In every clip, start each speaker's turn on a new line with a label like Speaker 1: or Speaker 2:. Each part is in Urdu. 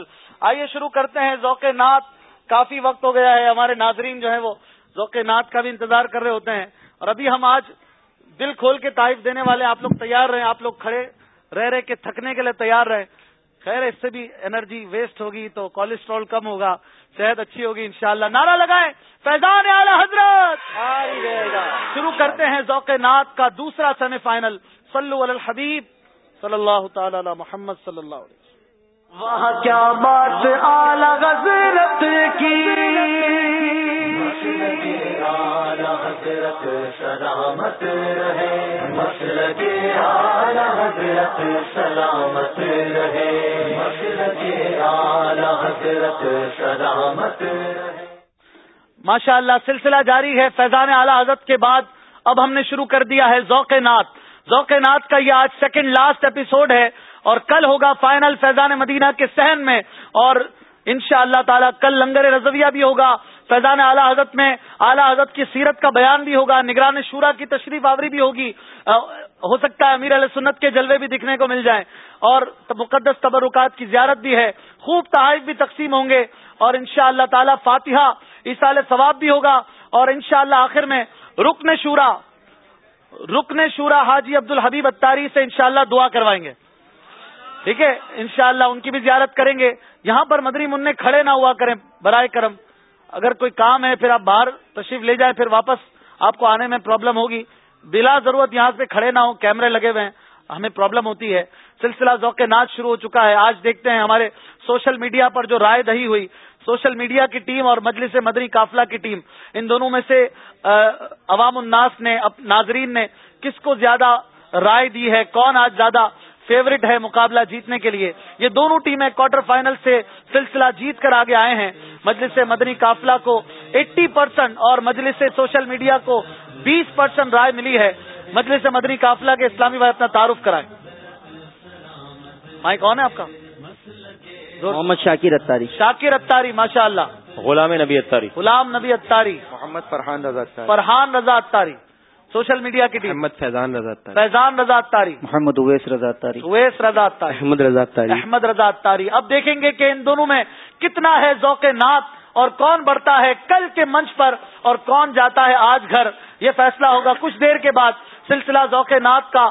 Speaker 1: اسپیشل آئیے شروع کرتے ہیں ذوق نعت. کافی وقت ہو گیا ہے ہمارے ناظرین جو ہے وہ ذوق نعت کا بھی انتظار کر رہے ہوتے ہیں۔ اور ابھی ہم آج دل کھول کے تعریف دینے والے آپ لوگ تیار رہے آپ لوگ کھڑے رہ رہے کے تھکنے کے لیے تیار رہے خیر اس سے بھی انرجی ویسٹ ہوگی تو کولیسٹرول کم ہوگا صحت اچھی ہوگی انشاءاللہ۔ شاء اللہ لگائیں فیضان اعلی حضرت! شروع کرتے ہیں ذوق نعت کا دوسرا سیمی فائنل۔ صلو علی الحبیب صلی اللہ تعالی علی محمد صلی اللہ علیہ وہاں کیا بات اعلی حضرت کی؟ حضرت سلامت رہے۔ مسل کے حضرت سلامت رہے۔ مسل کے حضرت سلامت ماشاء اللہ سلسلہ جاری ہے فیضان اعلی حضرت کے بعد۔ اب ہم نے شروع کر دیا ہے ذوق نات ذوق نات کا یہ آج سیکنڈ لاسٹ ایپیسوڈ ہے۔ اور کل ہوگا فائنل فیضان مدینہ کے سہن میں اور ان شاء اللہ تعالیٰ کل لنگر رضویہ بھی ہوگا، فیضان اعلیٰ حضرت میں، اعلیٰ حضرت کی سیرت کا بیان بھی ہوگا، نگران شورا کی تشریف آوری بھی ہوگی ہو سکتا ہے امیر علیہ سنت کے جلوے بھی دکھنے کو مل جائیں، اور مقدس تبرکات کی زیارت بھی ہے، خوب تحائف بھی تقسیم ہوں گے، اور ان شاء اللہ تعالیٰ فاتحہ اسال ثواب بھی ہوگا، اور ان شاء اللہ آخر میں رکن شورا رکن شورا حاجی عبد الحبیب اتاری سے انشاءاللہ دعا کروائیں گے۔ ٹھیک ہے، انشاءاللہ ان کی بھی زیارت کریں گے۔ یہاں پر مدری منع کھڑے نہ ہوا کریں، برائے کرم۔ اگر کوئی کام ہے، پھر آپ باہر تشریف لے جائیں، پھر واپس آپ کو آنے میں پرابلم ہوگی۔ بلا ضرورت یہاں سے کھڑے نہ ہوں، کیمرے لگے ہوئے ہیں، ہمیں پرابلم ہوتی ہے۔ سلسلہ ذوق ناچ شروع ہو چکا ہے۔ آج دیکھتے ہیں ہمارے سوشل میڈیا پر جو رائے دہی ہوئی۔ سوشل میڈیا کی ٹیم اور مجلس مدری قافلہ کی ٹیم، ان دونوں میں سے عوام الناس نے ناظرین نے کس کو زیادہ رائے دی ہے؟ کون آج زیادہ فیورٹ ہے مقابلہ جیتنے کے لیے۔ یہ دونوں ٹیمیں کوارٹر فائنل سے سلسلہ جیت کر آگے آئے ہیں۔ مجلس مدنی قافلہ کو ایٹی پرسینٹ اور مجلس سوشل میڈیا کو بیس پرسینٹ رائے ملی ہے۔ مجلس مدنی قافلہ کے اسلامی بھائی اپنا تعارف کرائے مائی کون ہے آپ کا؟
Speaker 2: محمد شاکر اتاری
Speaker 1: شاکر اتاری ماشاء اللہ
Speaker 2: غلام نبی اتاری
Speaker 1: غلام نبی اتاری
Speaker 2: محمد فرحان رضا
Speaker 1: فرحان رضا اتاری سوشل میڈیا کی ٹیم۔
Speaker 2: محمد فیضان رضا
Speaker 1: فیضان رضا تاری۔
Speaker 2: محمد اویس رضا تاری۔
Speaker 1: اویس رضا تاری۔
Speaker 2: احمد رضا تاری۔
Speaker 1: احمد رضا تاری۔ اب دیکھیں گے کہ ان دونوں میں کتنا ہے ذوق نعت اور کون بڑھتا ہے کل کے منچ پر اور کون جاتا ہے آج گھر۔ یہ فیصلہ ہوگا کچھ دیر کے بعد سلسلہ ذوق نعت کا۔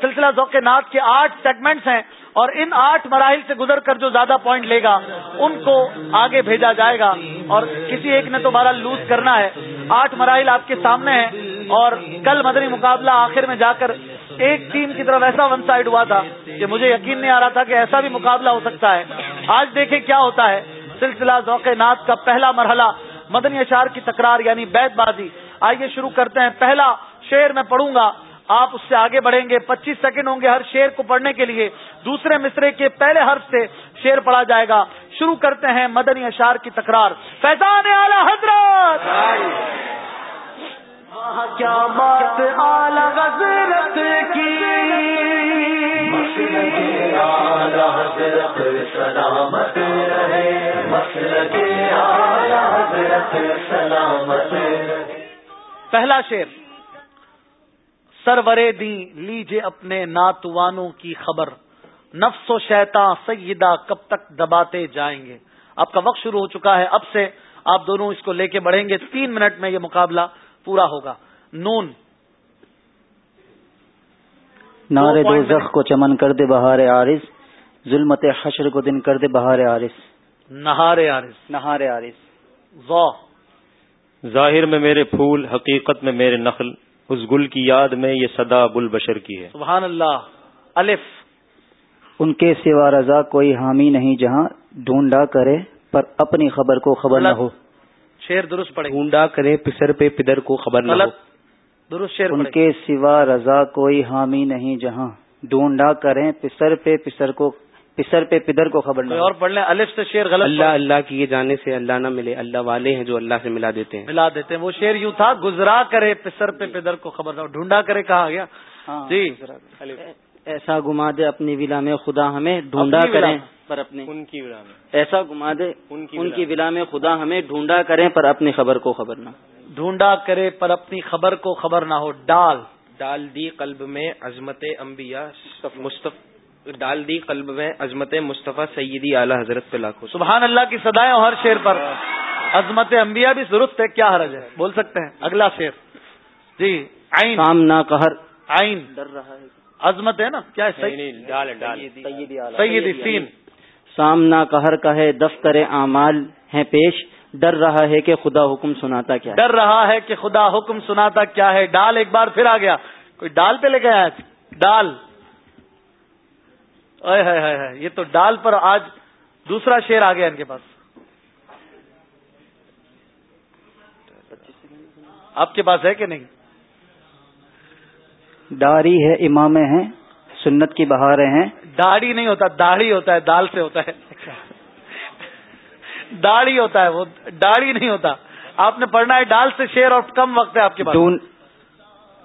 Speaker 1: سلسلہ ذوق نعت کے آٹھ سیگمنٹس ہیں اور ان آٹھ مراحل سے گزر کر جو زیادہ پوائنٹ لے گا، ان کو آگے بھیجا جائے گا۔ اور کسی ایک نے تو بارہ لوز کرنا ہے۔ آٹھ مراحل آپ کے سامنے ہیں۔ اور کل مدنی مقابلہ آخر میں جا کر ایک ٹیم کی طرف ایسا ون سائڈ ہوا تھا کہ مجھے یقین نہیں آ رہا تھا کہ ایسا بھی مقابلہ ہو سکتا ہے۔ آج دیکھیں کیا ہوتا ہے۔ سلسلہ ذوق نات کا پہلا مرحلہ مدنی اشار کی تکرار یعنی بیت بازی۔ آئیے شروع کرتے ہیں۔ پہلا شعر میں پڑھوں گا۔ آپ اس سے آگے بڑھیں گے پچیس سیکنڈ ہوں گے ہر شیر کو پڑھنے کے لیے۔ دوسرے مصرے کے پہلے حرف سے شیر پڑھا جائے گا۔ شروع کرتے ہیں مدنی اشار کی تکرار۔ فیضان اعلی حضرت! کیا بات! حضرت کی۔ سلامت سلامت پہلا شیر سرورے دی لیجے اپنے ناتوانوں کی خبر۔ نفس و شیتا سیدہ کب تک دباتے جائیں گے؟ آپ کا وقت شروع ہو چکا ہے۔ اب سے آپ دونوں اس کو لے کے بڑھیں گے۔ تین منٹ میں یہ مقابلہ پورا ہوگا۔ نون۔
Speaker 2: نارے دو زخ کو چمن کر دے بہار عارض ظلمت حشر کو دن کر دے بہار عارض۔
Speaker 1: نہارے عارض۔
Speaker 2: نہارے عارض۔
Speaker 3: ظاہر میں میرے پھول حقیقت میں میرے نخل۔ اس گل کی یاد میں یہ صدا بل بشر کی ہے۔
Speaker 1: سبحان اللہ الف۔
Speaker 2: ان کے سوا رضا کوئی حامی نہیں جہاں ڈھونڈا کرے پر اپنی خبر کو خبر نہ ہو۔
Speaker 1: شیر درست پڑے
Speaker 2: ڈھونڈا کرے پسر پہ پدر کو خبر نہ ہو۔
Speaker 1: درست شیر
Speaker 2: ان کے سوا رضا کوئی حامی نہیں جہاں ڈھونڈا کریں پسر پہ پسر کو پسر پہ پدر کو خبر نہ
Speaker 1: اور پڑھ لیں الف سے شیر غلط
Speaker 2: اللہ اللہ کی یہ جانے سے اللہ نہ ملے اللہ والے ہیں جو اللہ سے ملا دیتے ہیں۔
Speaker 1: ملا دیتے ہیں۔ وہ شیر یوں تھا گزرا کرے پسر پہ پدر کو خبر نہ ڈھونڈا کرے کہا گیا۔
Speaker 2: ہاں، جی۔ ایسا گما دے اپنی ولا میں خدا ہمیں ڈھونڈا کریں پر اپنی۔ ان کی ولا میں۔ ایسا گما دے ان کی ولا میں۔ خدا ہمیں ڈھونڈا کریں پر اپنی خبر کو خبر نہ
Speaker 1: ڈھونڈا کرے پر اپنی خبر کو خبر نہ ہو۔ ڈال۔
Speaker 4: ڈال دی قلب میں عظمت انبیاء مصطفی
Speaker 2: ڈال دی قلب میں عظمت مصطفیٰ سیدی اعلیٰ حضرت پہ لاکھوں
Speaker 1: سبحان اللہ کی سدائیں ہر شیر پر۔ عظمت انبیاء بھی درست ہے کیا حرج ہے؟ بول سکتے ہیں۔ اگلا شیر۔ جی آئین
Speaker 2: سامنا قہر۔
Speaker 1: آئین ڈر رہا ہے۔ عظمت ہے نا؟ کیا سیدی سین۔
Speaker 2: سامنا قہر کا ہے دفتر اعمال ہیں پیش۔ ڈر رہا ہے کہ خدا حکم سناتا کیا
Speaker 1: ڈر رہا ہے کہ خدا حکم سناتا کیا ہے۔ ڈال ایک بار پھر آ گیا۔ کوئی ڈال پہ لے گیا ڈال۔ یہ تو ڈال پر آج دوسرا شیر آ گیا ان کے پاس۔ آپ کے پاس ہے کہ نہیں؟
Speaker 2: داڑھی ہے امام ہیں سنت کی بہاریں ہیں۔
Speaker 1: داڑھی نہیں ہوتا داڑھی ہوتا ہے دال سے ہوتا ہے۔ داڑھی ہوتا ہے وہ داڑھی نہیں ہوتا۔ آپ نے پڑھنا ہے ڈال سے شیر اور کم وقت ہے آپ کے پاس۔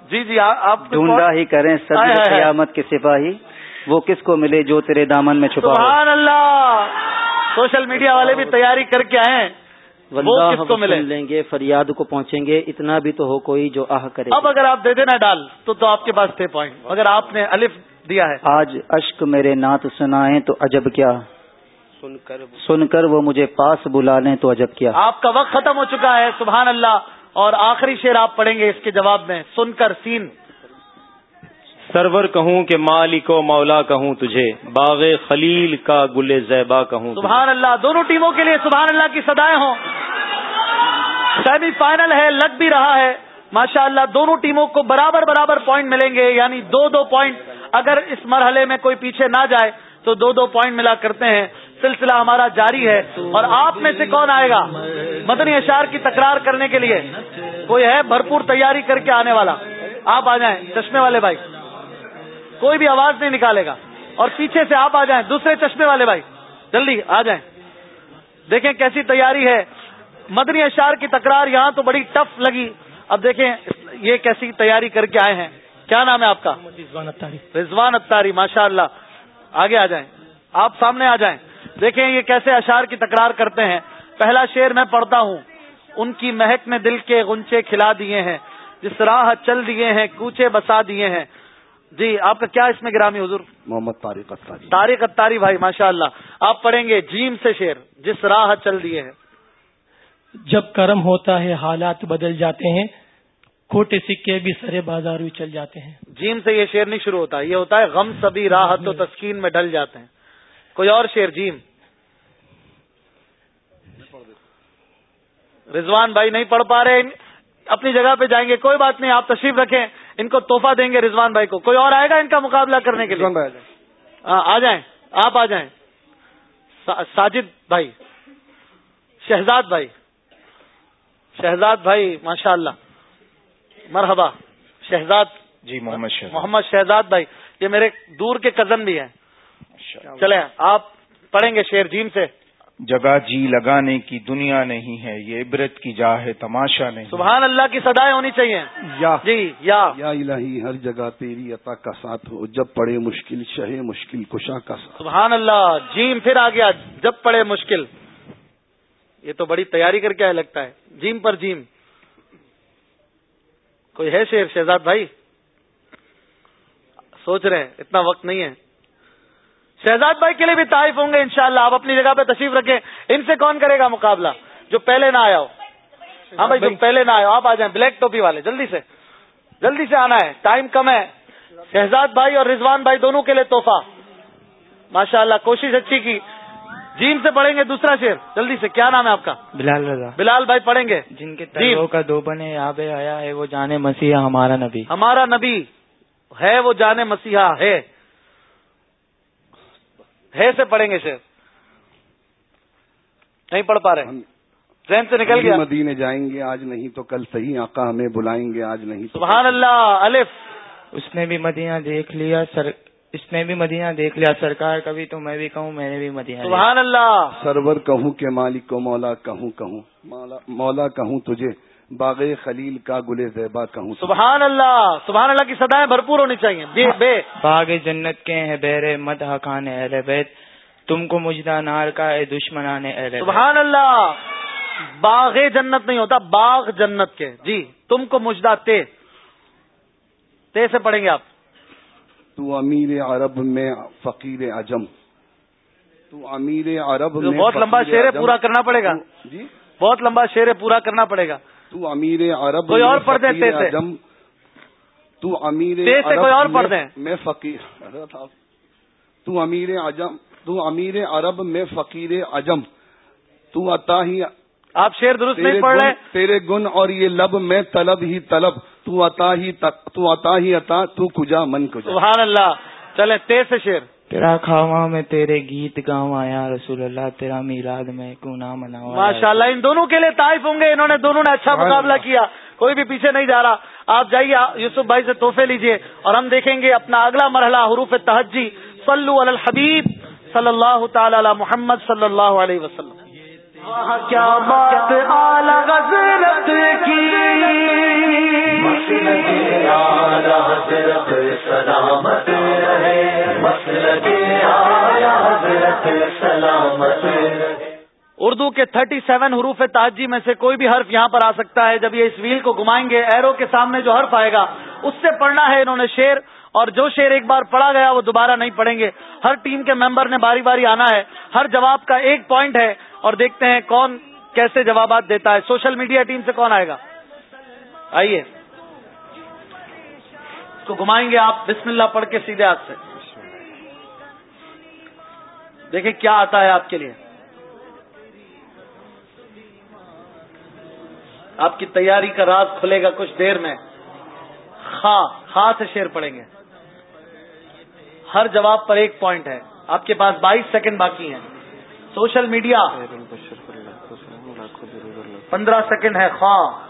Speaker 1: جی جی آپ
Speaker 2: ڈھونڈا ہی کریں قیامت کے سپاہی۔ وہ کس کو ملے جو تیرے دامن میں چھپا
Speaker 1: سبحان اللہ! سوشل میڈیا والے بھی تیاری کر کے آئے وہ کس کو ملے؟
Speaker 2: لیں گے فریاد کو پہنچیں گے۔ اتنا بھی تو ہو کوئی جو آہ کرے۔
Speaker 1: اب اگر آپ دے دینا ڈال تو تو آپ کے پاس تھے پوائنٹ اگر آپ نے الف دیا ہے۔
Speaker 2: آج اشک میرے نعت سنائیں تو عجب کیا؟ سن کر سن کر وہ مجھے پاس بلا لیں تو عجب کیا؟
Speaker 1: آپ کا وقت ختم ہو چکا ہے سبحان اللہ۔ اور آخری شیر آپ پڑھیں گے اس کے جواب میں سن کر سین۔
Speaker 3: سرور کہوں کہ مالک و مولا کہوں تجھے، باغ خلیل کا گل زیبا کہوں
Speaker 1: سبحان اللہ، دونوں ٹیموں کے لیے سبحان اللہ کی سدائے ہوں۔ سیمی فائنل ہے، لگ بھی رہا ہے۔ ماشاء اللہ دونوں ٹیموں کو برابر برابر پوائنٹ ملیں گے یعنی دو دو پوائنٹ اگر اس مرحلے میں کوئی پیچھے نہ جائے، تو دو دو پوائنٹ ملا کرتے ہیں۔ سلسلہ ہمارا جاری ہے۔ اور آپ میں سے کون آئے گا؟ مدنی اشار کی تکرار کرنے کے لیے۔ کوئی ہے؟ بھرپور تیاری کر کے آنے والا۔ آپ آ جائیں، چشمے والے بھائی۔ کوئی بھی آواز نہیں نکالے گا۔ اور پیچھے سے آپ آ جائیں دوسرے چشمے والے بھائی جلدی آ جائیں۔ دیکھیں کیسی تیاری ہے۔ مدنی اشار کی تکرار یہاں تو بڑی ٹف لگی۔ اب دیکھیں یہ کیسی تیاری کر کے آئے ہیں۔ کیا نام ہے آپ کا؟ رضوان اتاری رضوان اتاری ماشاء اللہ آگے آ جائیں۔ آپ سامنے آ جائیں۔ دیکھیں یہ کیسے اشار کی تکرار کرتے ہیں۔ پہلا شیر میں پڑھتا ہوں۔ ان کی مہک میں دل کے گنچے کھلا دیے ہیں۔ جس راہ چل دیے ہیں کوچے بسا دیے ہیں۔ جی آپ کا کیا اس میں گرامی حضور؟
Speaker 5: محمد طارق اتاری
Speaker 1: طارق اتاری بھائی ماشاء اللہ آپ پڑھیں گے جیم سے شیر جس راہ چل دیے ہیں
Speaker 6: جب کرم ہوتا ہے حالات بدل جاتے ہیں کھوٹے سکے بھی سرے بازار بھی چل جاتے ہیں۔
Speaker 1: جیم سے یہ شیر نہیں شروع ہوتا یہ ہوتا ہے غم سبھی راحت و تسکین میں ڈل جاتے ہیں۔ کوئی اور شیر جیم۔ رضوان بھائی نہیں پڑھ پا رہے اپنی جگہ پہ جائیں گے کوئی بات نہیں آپ تشریف رکھیں۔ ان کو توحفہ دیں گے رضوان بھائی کو کوئی اور آئے گا ان کا مقابلہ کرنے کے لیے؟ ہاں آ جائیں۔ آپ آ جائیں۔ ساجد بھائی۔ شہزاد بھائی۔ شہزاد بھائی ماشاء اللہ مرحبا۔ شہزاد
Speaker 5: جی محمد شہزاد۔
Speaker 1: محمد شہزاد بھائی۔ یہ میرے دور کے کزن بھی ہیں۔ چلیں آپ پڑھیں گے شیر جیم سے۔
Speaker 5: جگہ جی لگانے کی دنیا نہیں ہے یہ عبرت کی جا ہے تماشا نہیں۔
Speaker 1: سبحان اللہ کی سدائے ہونی چاہیے۔
Speaker 5: یا
Speaker 1: جی یا۔
Speaker 5: یا الہی ہر جگہ تیری عطا کا ساتھ ہو۔ جب پڑے مشکل شہ مشکل کشا کا ساتھ۔
Speaker 1: سبحان اللہ جیم پھر آ گیا۔ جب پڑے مشکل۔ یہ تو بڑی تیاری کر کے لگتا ہے۔ جیم پر جیم۔ کوئی ہے شیر شہزاد بھائی؟ سوچ رہے ہیں اتنا وقت نہیں ہے۔ شہزاد بھائی کے لیے بھی تعریف ہوں گے انشاءاللہ آپ اپنی جگہ پہ تشریف رکھیں۔ ان سے کون کرے گا مقابلہ؟ جو پہلے نہ آیا ہو۔ ہاں بھائی جو پہلے نہ آیا آپ آ جائیں بلیک ٹوپی والے جلدی سے۔ جلدی سے آنا ہے ٹائم کم ہے۔ شہزاد بھائی اور رضوان بھائی دونوں کے لیے تحفہ۔ ماشاء اللہ کوشش اچھی کی۔ جیم سے پڑھیں گے دوسرا شیر جلدی سے کیا نام ہے آپ کا؟
Speaker 2: بلال رضا۔
Speaker 1: بلال بھائی پڑھیں گے۔
Speaker 2: جن کے کا دو بنے یہاں آیا ہے وہ جانے مسیحا ہمارا نبی۔
Speaker 1: ہمارا نبی ہے وہ جانے مسیحا ہے۔ ہے سے پڑھیں گے شیر نہیں پڑھ پا رہے۔ ٹرین سے نکل گیا۔
Speaker 5: مدینے جائیں گے آج نہیں تو کل صحیح آقا ہمیں بلائیں گے آج نہیں
Speaker 1: سبحان اللہ الف۔
Speaker 2: اس نے بھی مدینہ دیکھ لیا سر اس نے بھی مدینہ دیکھ لیا۔ سرکار کبھی تو میں بھی کہوں میں نے بھی مدینہ
Speaker 1: سبحان اللہ۔
Speaker 5: سرور کہوں کہ مالک کو مولا کہوں کہوں۔ مولا کہوں تجھے۔ باغ خلیل کا گل زیبا کہوں
Speaker 1: سبحان اللہ سبحان اللہ کی سدائیں بھرپور ہونی چاہیے۔ بے بے۔
Speaker 2: باغ جنت کے ہیں بیر مد حقان اہل بیت۔ تم کو مجدہ نار کا اے دشمنان اہل
Speaker 1: سبحان اللہ۔ باغ جنت نہیں ہوتا باغ جنت کے۔ جی تم کو مجدہ تے۔ تے سے پڑھیں گے آپ۔
Speaker 5: تو امیر عرب میں فقیر اجم تو امیر عرب
Speaker 1: میں بہت لمبا شعر پورا کرنا پڑے گا۔
Speaker 5: جی؟
Speaker 1: بہت لمبا شعر پورا کرنا پڑے گا۔
Speaker 5: تو امیر عرب
Speaker 1: کوئی اور پڑھ دیں
Speaker 5: اجم تو امیر
Speaker 1: کوئی اور پڑھ دیں؟
Speaker 5: میں فقیر تو امیر اجم تو امیر عرب میں فقیر اجم تو عطا ہی
Speaker 1: آپ شیر درست نہیں پڑھ رہے
Speaker 5: تیرے گن اور یہ لب میں طلب ہی طلب۔ تو عطا ہی تو عطا ہی عطا تو کجا من کجا۔
Speaker 1: سبحان اللہ۔ چلے تیز سے شیر
Speaker 4: تیرا کھاوا میں تیرے گیت گاؤں آیا رسول اللہ تیرا میلاد میں کیوں نہ منا
Speaker 1: ماشاء اللہ ان دونوں کے لیے تعریف ہوں گے انہوں نے دونوں نے اچھا مقابلہ کیا۔ کوئی بھی پیچھے نہیں جا رہا۔ آپ جائیے یوسف بھائی سے تحفے لیجیے اور ہم دیکھیں گے اپنا اگلا مرحلہ حروف تہجی۔ صلو علی الحبیب صلی اللہ تعالی علی محمد صلی اللہ علیہ وسلم۔
Speaker 7: کیا بات حضرت کی۔ سلامت
Speaker 1: اردو کے 37 سیون حروف تاجی میں سے کوئی بھی حرف یہاں پر آ سکتا ہے جب یہ اس ویل کو گھمائیں گے، ایرو کے سامنے جو حرف آئے گا، اس سے پڑھنا ہے انہوں نے شیر اور جو شیر ایک بار پڑھا گیا وہ دوبارہ نہیں پڑھیں گے۔ ہر ٹیم کے ممبر نے باری باری آنا ہے، ہر جواب کا ایک پوائنٹ ہے، اور دیکھتے ہیں کون کیسے جوابات دیتا ہے۔ سوشل میڈیا ٹیم سے کون آئے گا؟ آئیے۔ اس کو گھمائیں گے آپ۔ بسم اللہ پڑھ کے سیدھے ہاتھ سے۔ دیکھیں کیا آتا ہے آپ کے لیے۔ آپ کی تیاری کا راز کھلے گا کچھ دیر میں۔ خا خا سے شیر پڑیں گے۔ ہر جواب پر ایک پوائنٹ ہے۔ آپ کے پاس بائیس سیکنڈ باقی ہیں۔ Social media. پندرہ سیکنڈ ہے خواہ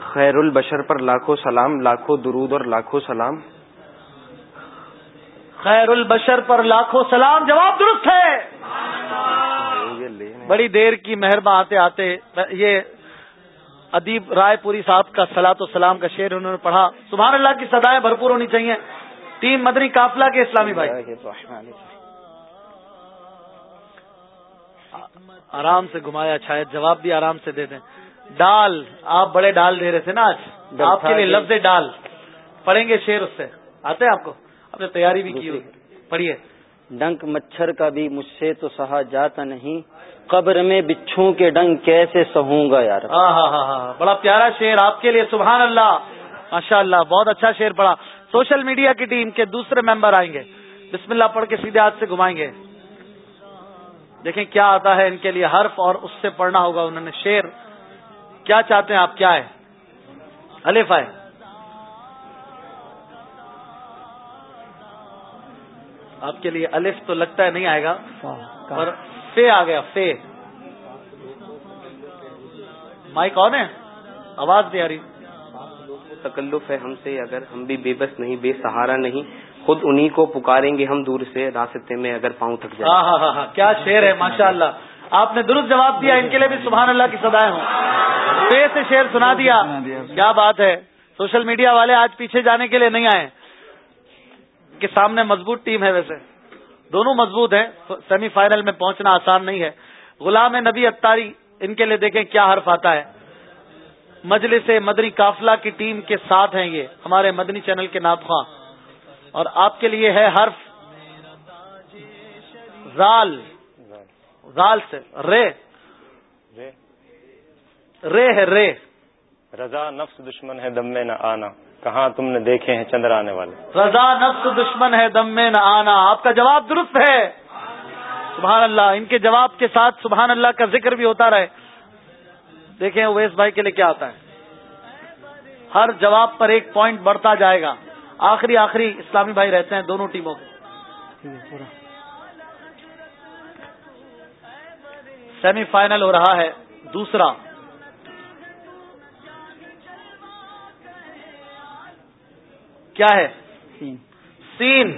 Speaker 4: خیر البشر پر لاکھوں سلام لاکھوں درود اور لاکھوں سلام۔
Speaker 1: خیر البشر پر لاکھوں سلام۔ جواب درست ہے۔ بڑی دیر کی مہربان آتے آتے یہ ادیب رائے پوری صاحب کا سلاط و سلام کا شعر انہوں نے پڑھا۔ سبحان اللہ کی سدائیں بھرپور ہونی چاہیے۔ ٹیم مدنی قافلہ کے اسلامی بھائی۔ آرام سے گھمایا شاید جواب بھی آرام سے دے دیں۔ ڈال آپ بڑے ڈال دے رہے تھے نا آج۔ آپ کے لیے لفظ ڈال پڑھیں گے شیر اس سے۔ آتے ہیں آپ کو؟ آپ نے تیاری بھی کی ہوئی پڑھیے۔
Speaker 2: ڈنک مچھر کا بھی مجھ سے تو سہا جاتا نہیں۔ قبر میں بچھوں کے ڈنگ کیسے سہوں گا یار؟
Speaker 1: ہاں ہاں ہاں ہاں بڑا پیارا شیر آپ کے لیے سبحان اللہ۔ ماشاء اللہ بہت اچھا شیر پڑا سوشل میڈیا کی ٹیم کے دوسرے ممبر آئیں گے۔ بسم اللہ پڑھ کے سیدھے ہاتھ سے گھمائیں گے۔ دیکھیں کیا آتا ہے ان کے لیے حرف اور اس سے پڑھنا ہوگا۔ انہوں نے شیر کیا چاہتے ہیں آپ؟ کیا ہے؟ الف ہے۔ آپ کے لیے الف تو لگتا ہے نہیں آئے گا اور فے آ گیا فے۔ مائی کون ہے؟ آواز آ رہی۔
Speaker 4: تکلف ہے ہم سے اگر ہم بھی بے بس نہیں بے سہارا نہیں خود انہی کو پکاریں گے ہم دور سے راستے میں اگر پاؤں تھک جائے
Speaker 1: ہاں ہاں ہاں ہاں کیا شعر ہے ماشاء اللہ آپ نے درست جواب دیا ان کے لیے بھی سبحان اللہ کی سدائے ہوں۔ پے سے شعر سنا دیا۔ کیا بات ہے۔ سوشل میڈیا والے آج پیچھے جانے کے لیے نہیں آئے۔ کہ سامنے مضبوط ٹیم ہے ویسے۔ دونوں مضبوط ہیں سیمی فائنل میں پہنچنا آسان نہیں ہے۔ غلام نبی اتاری ان کے لیے دیکھیں کیا حرف آتا ہے۔ مجلس مدنی قافلہ کی ٹیم کے ساتھ ہیں یہ ہمارے مدنی چینل کے ناطخواں اور آپ کے لیے ہے حرف زال۔ زال سے رے۔ رے۔ ہے رے۔
Speaker 3: رضا نفس دشمن ہے دم میں نہ آنا۔ کہاں تم نے دیکھے ہیں چندر آنے والے؟
Speaker 1: رضا نفس دشمن ہے، دم میں نہ آنا۔ آپ کا جواب درست ہے۔ سبحان اللہ، ان کے جواب کے ساتھ سبحان اللہ کا ذکر بھی ہوتا رہے۔ دیکھیں اویس بھائی کے لیے کیا آتا ہے۔ ہر جواب پر ایک پوائنٹ بڑھتا جائے گا۔ آخری آخری اسلامی بھائی رہتے ہیں دونوں ٹیموں۔ سیمی فائنل ہو رہا ہے، دوسرا۔ کیا ہے؟ سین۔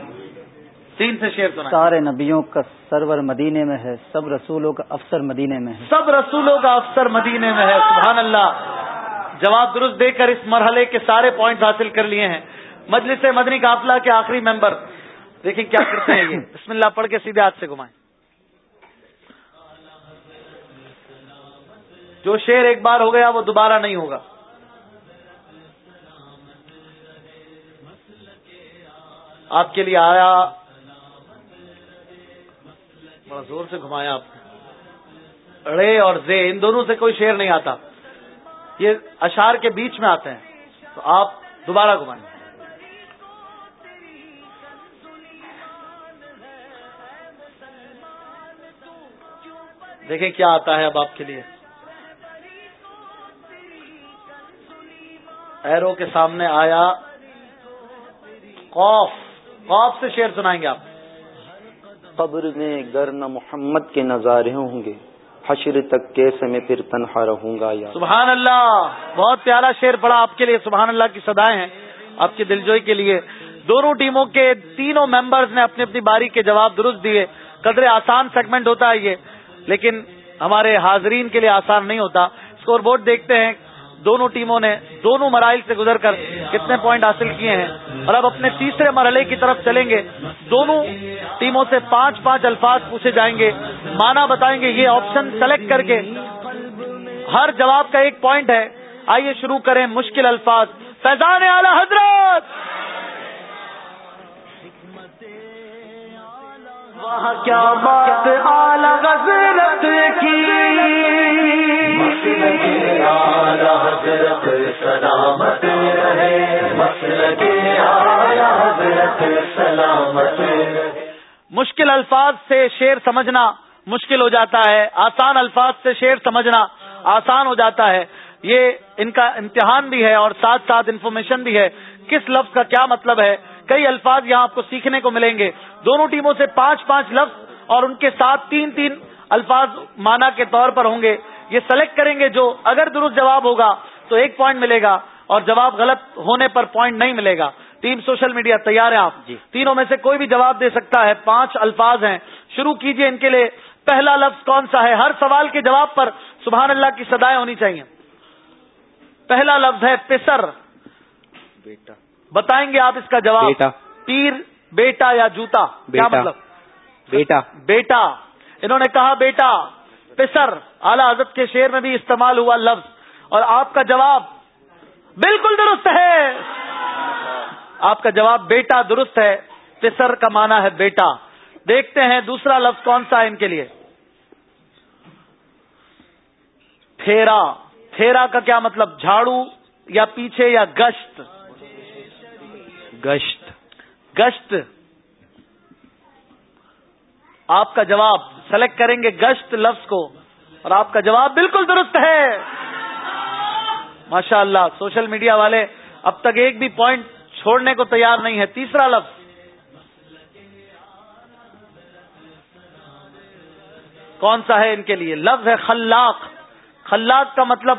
Speaker 1: سین۔ سے شیر سنا
Speaker 2: سارے نبیوں کا سرور مدینے میں ہے سب رسولوں کا افسر مدینے میں ہے۔
Speaker 1: سب رسولوں کا افسر مدینے میں ہے سبحان اللہ۔ جواب درست دے کر اس مرحلے کے سارے پوائنٹ حاصل کر لیے ہیں۔ مجلس مدنی قافلہ کے آخری ممبر۔ دیکھیں کیا کرتے ہیں یہ۔ بسم اللہ پڑھ کے سیدھے ہاتھ سے گھمائیں۔ جو شیر ایک بار ہو گیا وہ دوبارہ نہیں ہوگا۔ آپ کے لیے آیا۔ بڑا زور سے گھمایا آپ رے اور زے، ان دونوں سے کوئی شیر نہیں آتا۔ یہ اشار کے بیچ میں آتے ہیں۔ تو آپ دوبارہ گھمائیں۔ دیکھیں کیا آتا ہے اب آپ کے لیے۔ ایرو کے سامنے آیا۔ قوف۔ قوف سے شیر سنائیں گے آپ۔
Speaker 2: قبر میں گر نہ محمد کے نظارے ہوں گے حشر تک کیسے میں پھر تنہا رہوں گا یا
Speaker 1: سبحان اللہ بہت پیارا شیر پڑا آپ کے لیے سبحان اللہ کی سدائے ہیں آپ کی دلجوئی کے لیے۔ دونوں ٹیموں کے تینوں ممبرز نے اپنی اپنی باری کے جواب درست دیے۔ قدرے آسان سیگمنٹ ہوتا ہے یہ لیکن ہمارے حاضرین کے لیے آسان نہیں ہوتا۔ اسکور بورڈ دیکھتے ہیں دونوں ٹیموں نے دونوں مراحل سے گزر کر کتنے پوائنٹ حاصل کیے ہیں اور اب اپنے تیسرے مرحلے کی طرف چلیں گے۔ دونوں ٹیموں سے پانچ پانچ الفاظ پوچھے جائیں گے۔ مانا بتائیں گے، یہ آپشن سلیکٹ کر کے ہر جواب کا ایک پوائنٹ ہے۔ آئیے شروع کریں مشکل الفاظ۔ فیضان اعلی حضرت! کیا بات کی؟
Speaker 7: سلامت رہے۔ سلامت۔
Speaker 1: مشکل الفاظ سے شعر سمجھنا مشکل ہو جاتا ہے، آسان الفاظ سے شعر سمجھنا آسان ہو جاتا ہے۔ یہ ان کا امتحان بھی ہے اور ساتھ ساتھ انفارمیشن بھی ہے۔ کس لفظ کا کیا مطلب ہے؟ کئی الفاظ یہاں آپ کو سیکھنے کو ملیں گے۔ دونوں ٹیموں سے پانچ پانچ لفظ اور ان کے ساتھ تین تین الفاظ مانا کے طور پر ہوں گے۔ یہ سلیکٹ کریں گے جو اگر درست جواب ہوگا تو ایک پوائنٹ ملے گا اور جواب غلط ہونے پر پوائنٹ نہیں ملے گا۔ ٹیم سوشل میڈیا تیار ہیں آپ۔ جی۔ تینوں میں سے کوئی بھی جواب دے سکتا ہے۔ پانچ الفاظ ہیں۔ شروع کیجیے ان کے لیے۔ پہلا لفظ کون سا ہے؟ ہر سوال کے جواب پر سبحان اللہ کی سدائے ہونی چاہیے۔ پہلا لفظ ہے پسر۔ بیٹا۔ بتائیں گے آپ اس کا جواب۔ بیٹا۔ پیر بیٹا یا جوتا؟ کیا مطلب؟ بیٹا۔ بیٹا۔ انہوں نے کہا بیٹا پسر۔ اعلی حضرت کے شعر میں بھی استعمال ہوا لفظ۔ اور آپ کا جواب بالکل درست ہے۔ آپ کا جواب بیٹا درست ہے۔ پسر کا معنی ہے بیٹا۔ دیکھتے ہیں دوسرا لفظ کون سا ہے ان کے لیے؟ پھیرا۔ پھیرا کا کیا مطلب؟ جھاڑو یا پیچھے یا گشت؟ گشت۔ گشت۔ آپ کا جواب سلیکٹ کریں گے گشت لفظ کو اور آپ کا جواب بالکل درست ہے۔ ماشاء اللہ سوشل میڈیا والے اب تک ایک بھی پوائنٹ چھوڑنے کو تیار نہیں ہے۔ تیسرا لفظ۔ کون سا ہے ان کے لیے؟ لفظ ہے خلاق۔ خلاق کا مطلب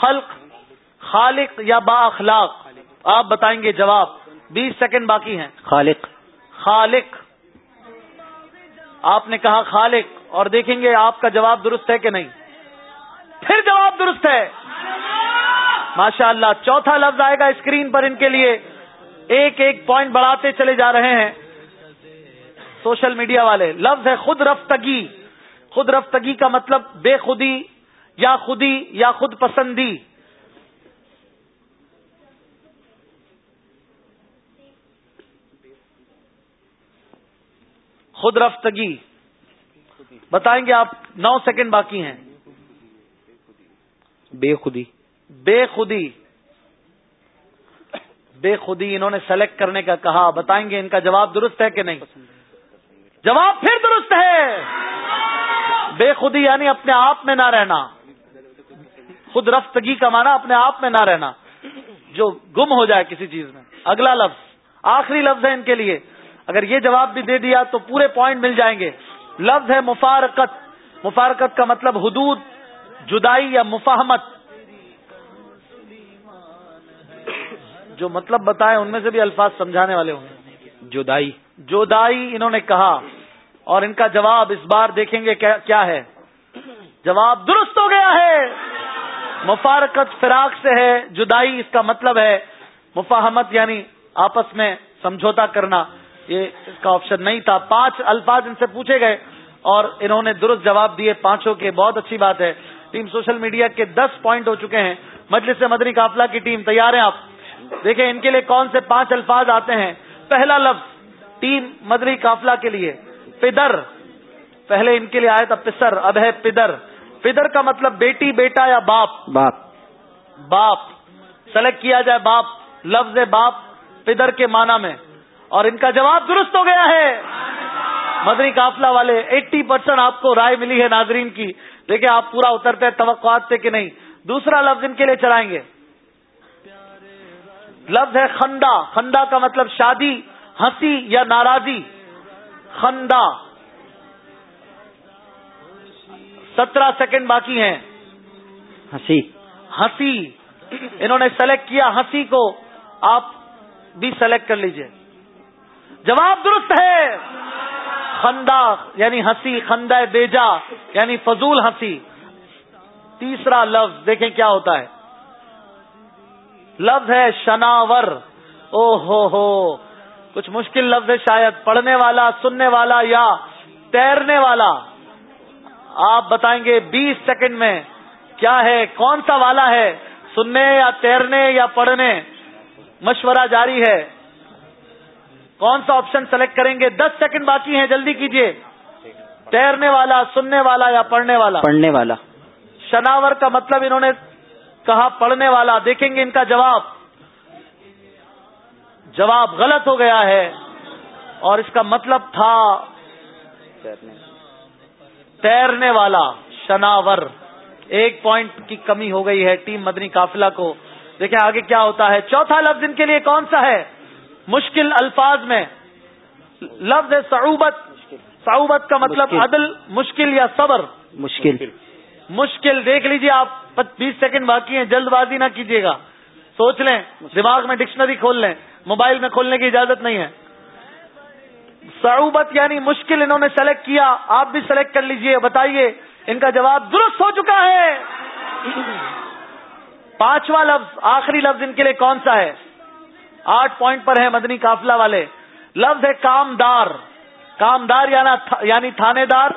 Speaker 1: خلق خالق یا با اخلاق۔ آپ بتائیں گے جواب۔ بیس سیکنڈ باقی ہیں۔
Speaker 2: خالق۔
Speaker 1: خالق۔ آپ نے کہا خالق اور دیکھیں گے آپ کا جواب درست ہے کہ نہیں۔ پھر جواب درست ہے۔ ماشاء اللہ چوتھا لفظ آئے گا اسکرین پر ان کے لیے۔ ایک ایک پوائنٹ بڑھاتے چلے جا رہے ہیں۔ سوشل میڈیا والے، لفظ ہے خود رفتگی۔ خود رفتگی کا مطلب بے خودی، یا خودی، یا خود پسندی۔ خود رفتگی۔ بتائیں گے آپ، نو سیکنڈ باقی ہیں۔
Speaker 2: بے خودی۔
Speaker 1: بے خودی بے خودی انہوں نے سلیکٹ کرنے کا کہا۔ بتائیں گے ان کا جواب درست ہے کہ نہیں؟ جواب پھر درست ہے۔ بے خودی یعنی اپنے آپ میں نہ رہنا۔ خود رفتگی کا معنی اپنے آپ میں نہ رہنا۔ جو گم ہو جائے کسی چیز میں۔ اگلا لفظ، آخری لفظ ہے ان کے لیے۔ اگر یہ جواب بھی دے دیا تو پورے پوائنٹ مل جائیں گے۔ لفظ ہے مفارقت۔ مفارقت کا مطلب حدود، جدائی یا مفاہمت۔ جو مطلب بتائے ان میں سے بھی الفاظ سمجھانے والے ہوں گے۔
Speaker 2: جدائی
Speaker 1: جدائی انہوں نے کہا اور ان کا جواب اس بار دیکھیں گے کیا ہے۔ جواب درست ہو گیا ہے۔ مفارقت فراق سے ہے۔ جدائی اس کا مطلب ہے۔ مفاہمت یعنی آپس میں سمجھوتا کرنا۔ یہ اس کا آپشن نہیں تھا۔ پانچ الفاظ ان سے پوچھے گئے اور انہوں نے درست جواب دیے۔ پانچوں کے بہت اچھی بات ہے۔ ٹیم سوشل میڈیا کے دس پوائنٹ ہو چکے ہیں۔ مجلس سے مدنی کی ٹیم تیار ہیں آپ۔ دیکھیں ان کے لیے کون سے پانچ الفاظ آتے ہیں؟ پہلا لفظ ٹیم مدری قافلہ کے لیے۔ پدر پہلے ان کے لیے آیا تھا پسر اب ہے پدر۔ پدر کا مطلب بیٹی بیٹا یا باپ؟
Speaker 2: باپ۔
Speaker 1: باپ۔ سلیکٹ کیا جائے باپ لفظ باپ پدر کے معنی میں۔ اور ان کا جواب درست ہو گیا ہے۔ مدری قافلہ والے ایٹی پرسینٹ آپ کو رائے ملی ہے ناظرین کی۔ دیکھیں آپ پورا اترتے توقعات سے کہ نہیں۔ دوسرا لفظ ان کے لیے چلائیں گے۔ لفظ ہے خندا خندا کا مطلب شادی ہنسی یا ناراضی۔ خندا سترہ سیکنڈ باقی ہیں۔
Speaker 2: ہنسی۔
Speaker 1: ہنسی۔ انہوں نے سلیکٹ کیا ہنسی کو۔ آپ بھی سلیکٹ کر لیجیے۔ جواب درست ہے۔ خندا یعنی ہنسی خندہ بیجا یعنی فضول ہنسی۔ تیسرا لفظ دیکھیں کیا ہوتا ہے۔ لفظ ہے شناور. او ہو. ہو کچھ مشکل لفظ ہے شاید. پڑھنے والا سننے والا یا تیرنے والا. آپ بتائیں گے بیس سیکنڈ میں کیا ہے کون سا والا ہے؟ سننے یا تیرنے یا پڑھنے؟ مشورہ جاری ہے. کون سا آپشن سلیکٹ کریں گے؟ دس سیکنڈ باقی ہیں جلدی کیجیے تیرنے والا سننے والا یا پڑھنے والا؟
Speaker 2: پڑھنے والا.
Speaker 1: شناور کا مطلب انہوں نے کہا پڑھنے والا دیکھیں گے ان کا جواب؟ جواب غلط ہو گیا ہے اور اس کا مطلب تھا تیرنے والا شناور۔ ایک پوائنٹ کی کمی ہو گئی ہے ٹیم مدنی قافلہ کو۔ دیکھیں آگے کیا ہوتا ہے۔ چوتھا لفظ ان کے لیے کون سا ہے؟ مشکل الفاظ میں۔ لفظ صعوبت۔ صعوبت کا مطلب عدل مشکل یا صبر؟
Speaker 2: مشکل۔
Speaker 1: مشکل دیکھ لیجیے آپ۔ بیس سیکنڈ باقی ہیں، جلد بازی نہ کیجیے گا۔ سوچ لیں، دماغ میں ڈکشنری کھول لیں۔ موبائل میں کھولنے کی اجازت نہیں ہے۔ صعوبت یعنی مشکل انہوں نے سلیکٹ کیا، آپ بھی سلیکٹ کر لیجیے، بتائیے، ان کا جواب درست ہو چکا ہے۔ پانچواں لفظ، آخری لفظ ان کے لیے کون سا ہے؟ آٹھ پوائنٹ پر ہے مدنی قافلہ والے۔ لفظ ہے کامدار۔ کامدار یعنی, یعنی تھانے دار،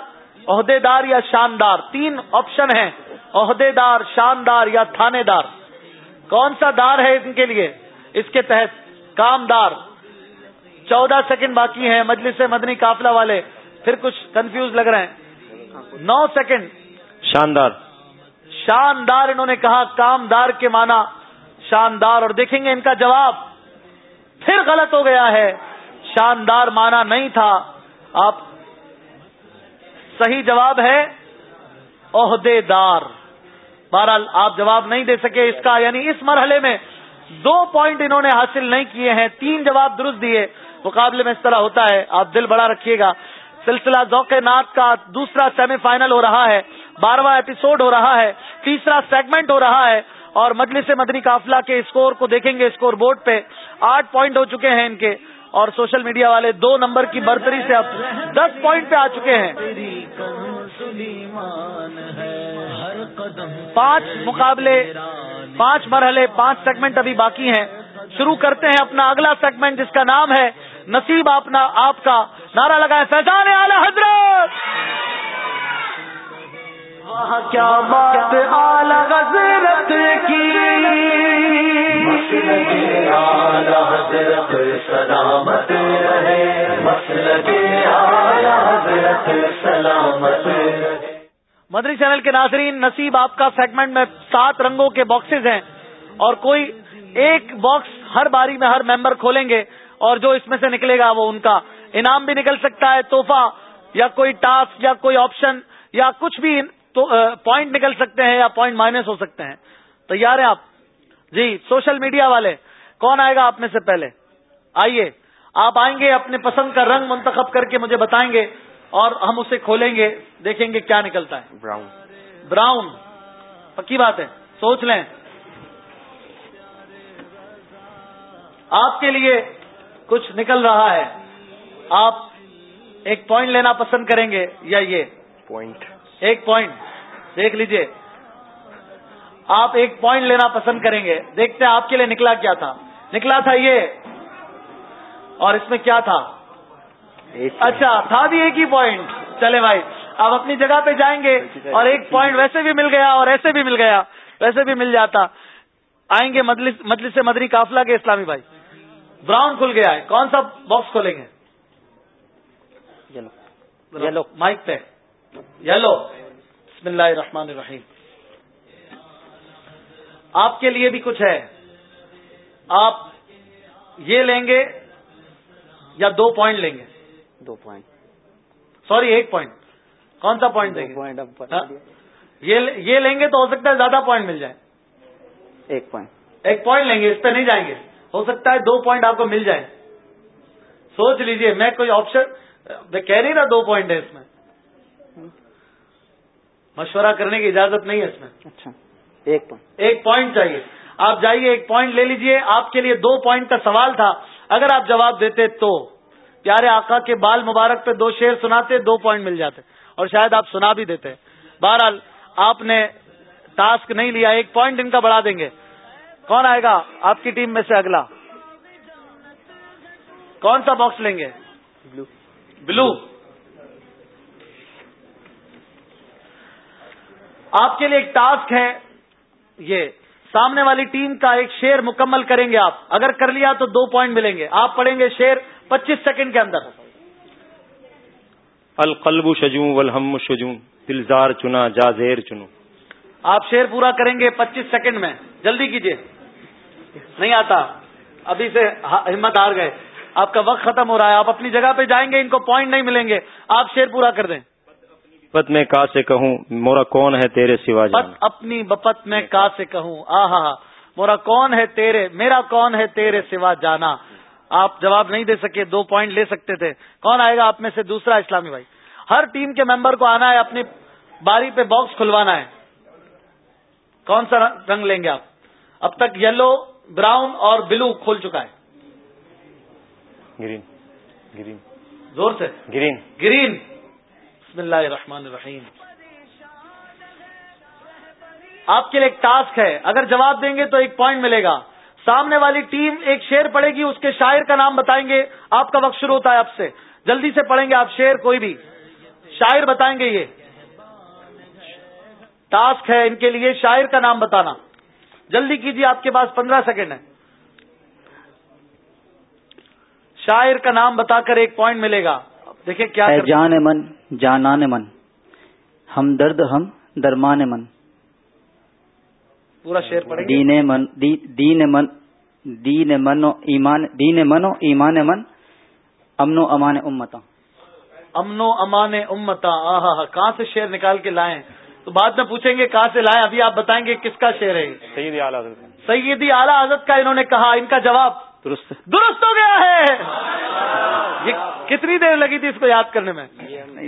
Speaker 1: عہدے دار یا شاندار۔ تین آپشن ہیں۔ عہدے دار شاندار یا تھانے دار کون سا دار ہے ان کے لیے؟ اس کے تحت کامدار۔ چودہ سیکنڈ باقی ہیں مجلس مدنی قافلہ والے۔ پھر کچھ کنفیوز لگ رہے ہیں۔ نو سیکنڈ۔
Speaker 3: شاندار۔
Speaker 1: شاندار انہوں نے کہا کامدار کے معنی شاندار۔ اور دیکھیں گے ان کا جواب۔ پھر غلط ہو گیا ہے۔ شاندار مانا نہیں تھا۔ آپ صحیح جواب ہے۔ عہدے دار بہرحال آپ جواب نہیں دے سکے اس کا یعنی اس مرحلے میں دو پوائنٹ انہوں نے حاصل نہیں کیے ہیں، تین جواب درست دیے۔ مقابلے میں اس طرح ہوتا ہے، آپ دل بڑا رکھیے گا۔ سلسلہ ذوق نات کا دوسرا سیمی فائنل ہو رہا ہے، بارہواں ایپیسوڈ ہو رہا ہے، تیسرا سیگمنٹ ہو رہا ہے۔ اور مجلس مدنی قافلہ کے اسکور کو دیکھیں گے اسکور بورڈ پہ۔ آٹھ پوائنٹ ہو چکے ہیں ان کے۔ اور سوشل میڈیا والے دو نمبر کی برتری سے اب دس پوائنٹ پہ آ چکے ہیں۔ پانچ مقابلے، پانچ مرحلے، پانچ سیگمنٹ ابھی باقی ہیں۔ شروع کرتے ہیں اپنا اگلا سیگمنٹ جس کا نام ہے نصیب اپنا آپ کا۔ نعرہ لگائے فیضان اعلی حضرت۔ کیا بات حضرت کی۔
Speaker 7: حضرت سلامت رہے حضرت سلامت
Speaker 1: مدری چینل کے ناظرین، نصیب آپ کا سیگمنٹ میں سات رنگوں کے باکسز ہیں اور کوئی ایک باکس ہر باری میں ہر ممبر کھولیں گے اور جو اس میں سے نکلے گا وہ ان کا انعام بھی نکل سکتا ہے توحفہ یا کوئی ٹاسک یا کوئی آپشن یا کچھ بھی تو پوائنٹ نکل سکتے ہیں یا پوائنٹ مائنس ہو سکتے ہیں۔ تیار ہیں آپ؟ جی سوشل میڈیا والے کون آئے گا آپ میں سے پہلے؟ آئیے آپ آئیں گے اپنے پسند کا رنگ منتخب کر کے مجھے بتائیں گے اور ہم اسے کھولیں گے دیکھیں گے کیا نکلتا ہے۔ براؤن۔ براؤن پکی بات ہے سوچ لیں۔ آپ کے لیے کچھ نکل رہا ہے۔ آپ ایک پوائنٹ لینا پسند کریں گے یا یہ؟
Speaker 3: پوائنٹ۔
Speaker 1: ایک پوائنٹ دیکھ لیجیے۔ آپ ایک پوائنٹ لینا پسند کریں گے۔ دیکھتے ہیں آپ کے لیے نکلا کیا تھا۔ نکلا تھا یہ۔ اور اس میں کیا تھا؟ اچھا تھا بھی ایک ہی پوائنٹ چلے بھائی آپ اپنی جگہ پہ جائیں گے اور ایک پوائنٹ ویسے بھی مل گیا اور ایسے بھی مل گیا ویسے بھی مل جاتا۔ آئیں گے مجلس سے مدری قافلہ کے اسلامی بھائی۔ براؤن کھل گیا ہے۔ کون سا باکس کھولیں گے؟ یلو مائک پہ۔ یلو بسم اللہ الرحمن الرحیم۔ آپ کے لیے بھی کچھ ہے۔ آپ یہ لیں گے یا دو پوائنٹ لیں گے۔
Speaker 2: دو پوائنٹ
Speaker 1: سوری ایک پوائنٹ کون سا پوائنٹ دیں گے؟ ہاں؟ یہ لیں گے تو ہو سکتا ہے زیادہ پوائنٹ مل جائے۔
Speaker 2: ایک پوائنٹ
Speaker 1: ایک پوائنٹ لیں گے اس پہ نہیں جائیں گے۔ ہو سکتا ہے دو پوائنٹ آپ کو مل جائے۔ سوچ لیجیے میں کوئی آپشن میں کہہ رہی نا دو پوائنٹ ہے اس میں۔ مشورہ کرنے کی اجازت نہیں ہے اس میں۔
Speaker 2: اچھا۔ ایک پوائنٹ
Speaker 1: ایک پوائنٹ چاہیے۔ آپ جائیے ایک پوائنٹ لے لیجیے۔ آپ کے لیے دو پوائنٹ کا سوال تھا۔ اگر آپ جواب دیتے تو پیارے آقا کے بال مبارک پہ دو شیر سناتے دو پوائنٹ مل جاتے۔ اور شاید آپ سنا بھی دیتے۔ بہرحال آپ نے ٹاسک نہیں لیا ایک پوائنٹ ان کا بڑھا دیں گے۔ کون آئے گا؟ آپ کی ٹیم میں سے اگلا۔ کون سا باکس لیں گے؟ بلو بلو آپ کے لیے ایک ٹاسک ہے۔ یہ سامنے والی ٹیم کا ایک شیر مکمل کریں گے آپ۔ اگر کر لیا تو دو پوائنٹ ملیں گے۔ آپ پڑھیں گے شیر پچیس سیکنڈ کے اندر۔
Speaker 3: القلب شجوں والہم شجوں دلزار چنا جازیر چنو۔
Speaker 1: آپ شیر پورا کریں گے پچیس سیکنڈ میں۔ جلدی کیجیے نہیں آتا۔ ابھی سے ہمت ہار گئے۔ آپ کا وقت ختم ہو رہا ہے۔ آپ اپنی جگہ پہ جائیں گے ان کو پوائنٹ نہیں ملیں گے۔ آپ شیر پورا کر دیں۔
Speaker 3: بپت میں کا سے کہوں؟ مورا کون ہے تیرے سوا
Speaker 1: بت اپنی بپت میں کا سے کہوں؟ آ ہا مورا کون ہے تیرے میرا کون ہے تیرے سوا جانا؟ آپ جواب نہیں دے سکے دو پوائنٹ لے سکتے تھے۔ کون آئے گا آپ میں سے دوسرا اسلامی بھائی؟ ہر ٹیم کے ممبر کو آنا ہے اپنی باری پہ باکس کھلوانا ہے۔ کون سا رنگ لیں گے آپ؟ اب تک یلو براؤن اور بلو کھل چکا ہے۔
Speaker 3: Green green.
Speaker 1: زور سے۔
Speaker 3: گرین۔
Speaker 1: گرین۔ بسم اللہ الرحمن الرحیم۔ آپ کے لیے ایک ٹاسک ہے۔ اگر جواب دیں گے تو ایک پوائنٹ ملے گا۔ سامنے والی ٹیم ایک شیر پڑے گی، اس کے شاعر کا نام بتائیں گے۔ آپ کا وقت شروع ہوتا ہے اب سے۔ جلدی سے پڑھیں گے آپ شیر کوئی بھی۔ شاعر بتائیں گے یہ۔ ٹاسک ہے ان کے لیے شاعر کا نام بتانا۔ جلدی کیجیے، آپ کے پاس پندرہ سیکنڈ ہے۔ شاعر کا نام بتا کر ایک پوائنٹ ملے گا۔ دیکھیں کیا
Speaker 2: جان من جانان من ہم درد ہم درمان من۔
Speaker 1: پورا شیر پڑے
Speaker 2: دین من دین من دین من و ایمان دین من و ایمان من امن و امان امتا
Speaker 1: امن و امان امتا آہا کہاں سے شیر نکال کے لائیں؟ تو بعد میں پوچھیں گے کہاں سے لائیں؟ ابھی آپ بتائیں گے کس کا شیر ہے؟
Speaker 3: سیدی اعلیٰ حضرت۔
Speaker 1: سیدی اعلیٰ حضرت کا انہوں نے کہا ان کا جواب۔
Speaker 2: درست.
Speaker 1: درست ہو گیا ہے! یہ کتنی دیر لگی تھی اس کو یاد کرنے میں؟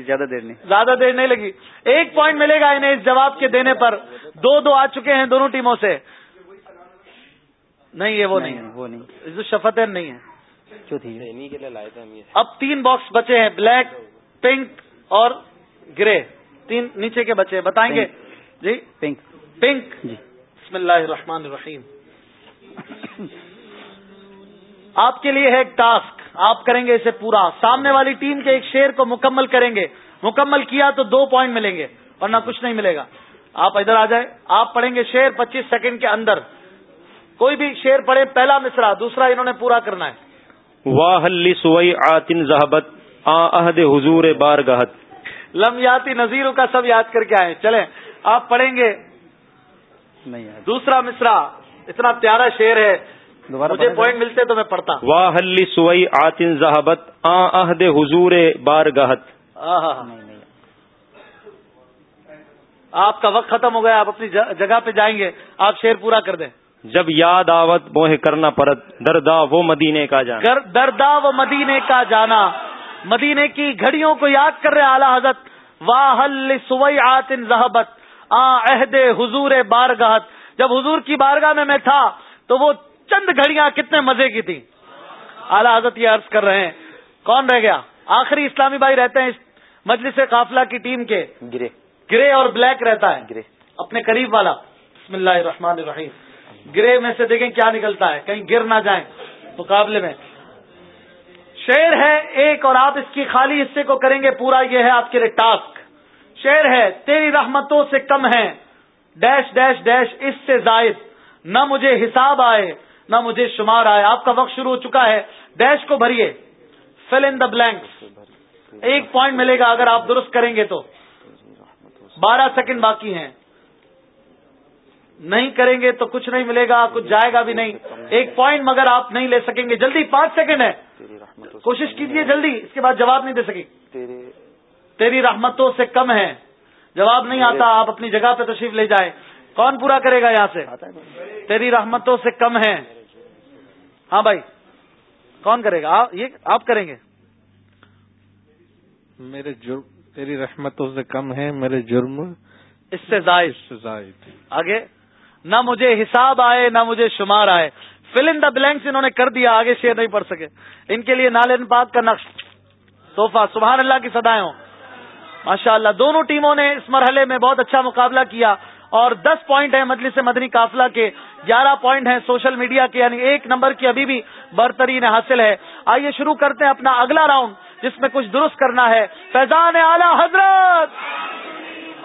Speaker 2: زیادہ دیر نہیں۔
Speaker 1: زیادہ دیر نہیں لگی۔ ایک پوائنٹ ملے گا انہیں اس جواب کے دینے پر۔ دو دو آ چکے ہیں دونوں ٹیموں سے۔ نہیں یہ وہ نہیں۔
Speaker 2: وہ نہیں۔
Speaker 1: شفت نہیں ہے۔ اب تین باکس بچے ہیں۔ بلیک پنک اور گرے تین نیچے کے بچے بتائیں گے۔ جی؟
Speaker 2: پنک
Speaker 1: پنک
Speaker 2: جی۔
Speaker 1: بسم اللہ الرحمن الرحیم۔ آپ کے لیے ہے ایک ٹاسک۔ آپ کریں گے اسے پورا۔ سامنے والی ٹیم کے ایک شیر کو مکمل کریں گے۔ مکمل کیا تو دو پوائنٹ ملیں گے ورنہ کچھ نہیں ملے گا۔ آپ ادھر آ جائیں۔ آپ پڑھیں گے شیر پچیس سیکنڈ کے اندر۔ کوئی بھی شیر پڑھے پہلا مصرا دوسرا انہوں نے پورا کرنا ہے۔
Speaker 3: واہ سوئی آتن زہبت عہد حضور بار گہت
Speaker 1: لمیاتی نذیروں کا سب یاد کر کے آئے چلیں آپ پڑھیں گے۔ دوسرا مصرا اتنا پیارا شیر ہے۔ مجھے پوائنٹ ملتے تو میں پڑھتا۔
Speaker 3: واہ سوئی آتن زہبت عہد حضور بار گہت
Speaker 1: آپ کا وقت ختم ہو گیا آپ اپنی جگہ پہ جائیں گے آپ شیر پورا کر دیں۔
Speaker 3: جب یاد آوت موہ کرنا پرت دردا وہ مدینے کا جانا۔
Speaker 1: دردا وہ مدینے کا جانا۔ مدینے کی گھڑیوں کو یاد کر رہے اعلی حضرت۔ واہ سوئی آتن زہبت آ عہد حضور بارگاہت۔ جب حضور کی بارگاہ میں میں تھا تو وہ چند گھڑیاں کتنے مزے کی تھی اعلی حضرت یہ عرض کر رہے ہیں۔ کون رہ گیا؟ آخری اسلامی بھائی رہتے ہیں مجلس قافلہ کی ٹیم کے۔
Speaker 2: گرے۔
Speaker 1: گرے اور بلیک رہتا ہے۔
Speaker 2: گرے۔
Speaker 1: اپنے قریب والا۔ بسم اللہ الرحمن الرحیم۔ گرے میں سے دیکھیں کیا نکلتا ہے۔ کہیں گر نہ جائیں۔ مقابلے میں۔ شیر ہے ایک اور آپ اس کی خالی حصے کو کریں گے۔ پورا یہ ہے آپ کے لیے ٹاسک۔ شیر ہے تیری رحمتوں سے کم ہے ڈیش ڈیش ڈیش اس سے زائد۔ نہ مجھے حساب آئے۔ نہ مجھے شمار آئے۔ آپ کا وقت شروع ہو چکا ہے۔ ڈیش کو بھریے۔ فل ان دا بلینک ایک پوائنٹ ملے گا اگر آپ درست کریں گے تو۔ بارہ سیکنڈ باقی ہیں۔ نہیں کریں گے تو کچھ نہیں ملے گا، کچھ جائے گا بھی نہیں۔ ایک پوائنٹ مگر آپ نہیں لے سکیں گے۔ جلدی پانچ سیکنڈ ہے۔ کوشش کیجیے جلدی، اس کے بعد جواب نہیں دے سکے تیری رحمتوں سے کم ہے۔ جواب نہیں آتا، آپ اپنی جگہ پہ تشریف لے جائیں۔ کون پورا کرے گا یہاں سے؟ تیری رحمتوں سے کم ہے۔ ہاں بھائی کون کرے گا؟ یہ آپ کریں گے۔
Speaker 8: میرے جرم تیری رحمتوں سے کم ہے میرے جرم
Speaker 1: اس سے زائد۔
Speaker 8: زائد۔
Speaker 1: آگے نہ مجھے حساب آئے نہ مجھے شمار آئے۔ فل ان دا بلینکس انہوں نے کر دیا آگے شیئر نہیں پڑ سکے۔ ان کے لیے نالین پاک کا نقش۔ توحفہ سبحان اللہ کی سدائے ہوں۔ ماشاء اللہ دونوں ٹیموں نے اس مرحلے میں بہت اچھا مقابلہ کیا۔ اور دس پوائنٹ ہیں مجلس مدنی قافلہ کے، گیارہ پوائنٹ ہیں سوشل میڈیا کے یعنی ایک نمبر کی ابھی بھی برترین حاصل ہے۔ آئیے شروع کرتے ہیں اپنا اگلا راؤنڈ، جس میں کچھ درست کرنا ہے۔ فیضان اعلی حضرت!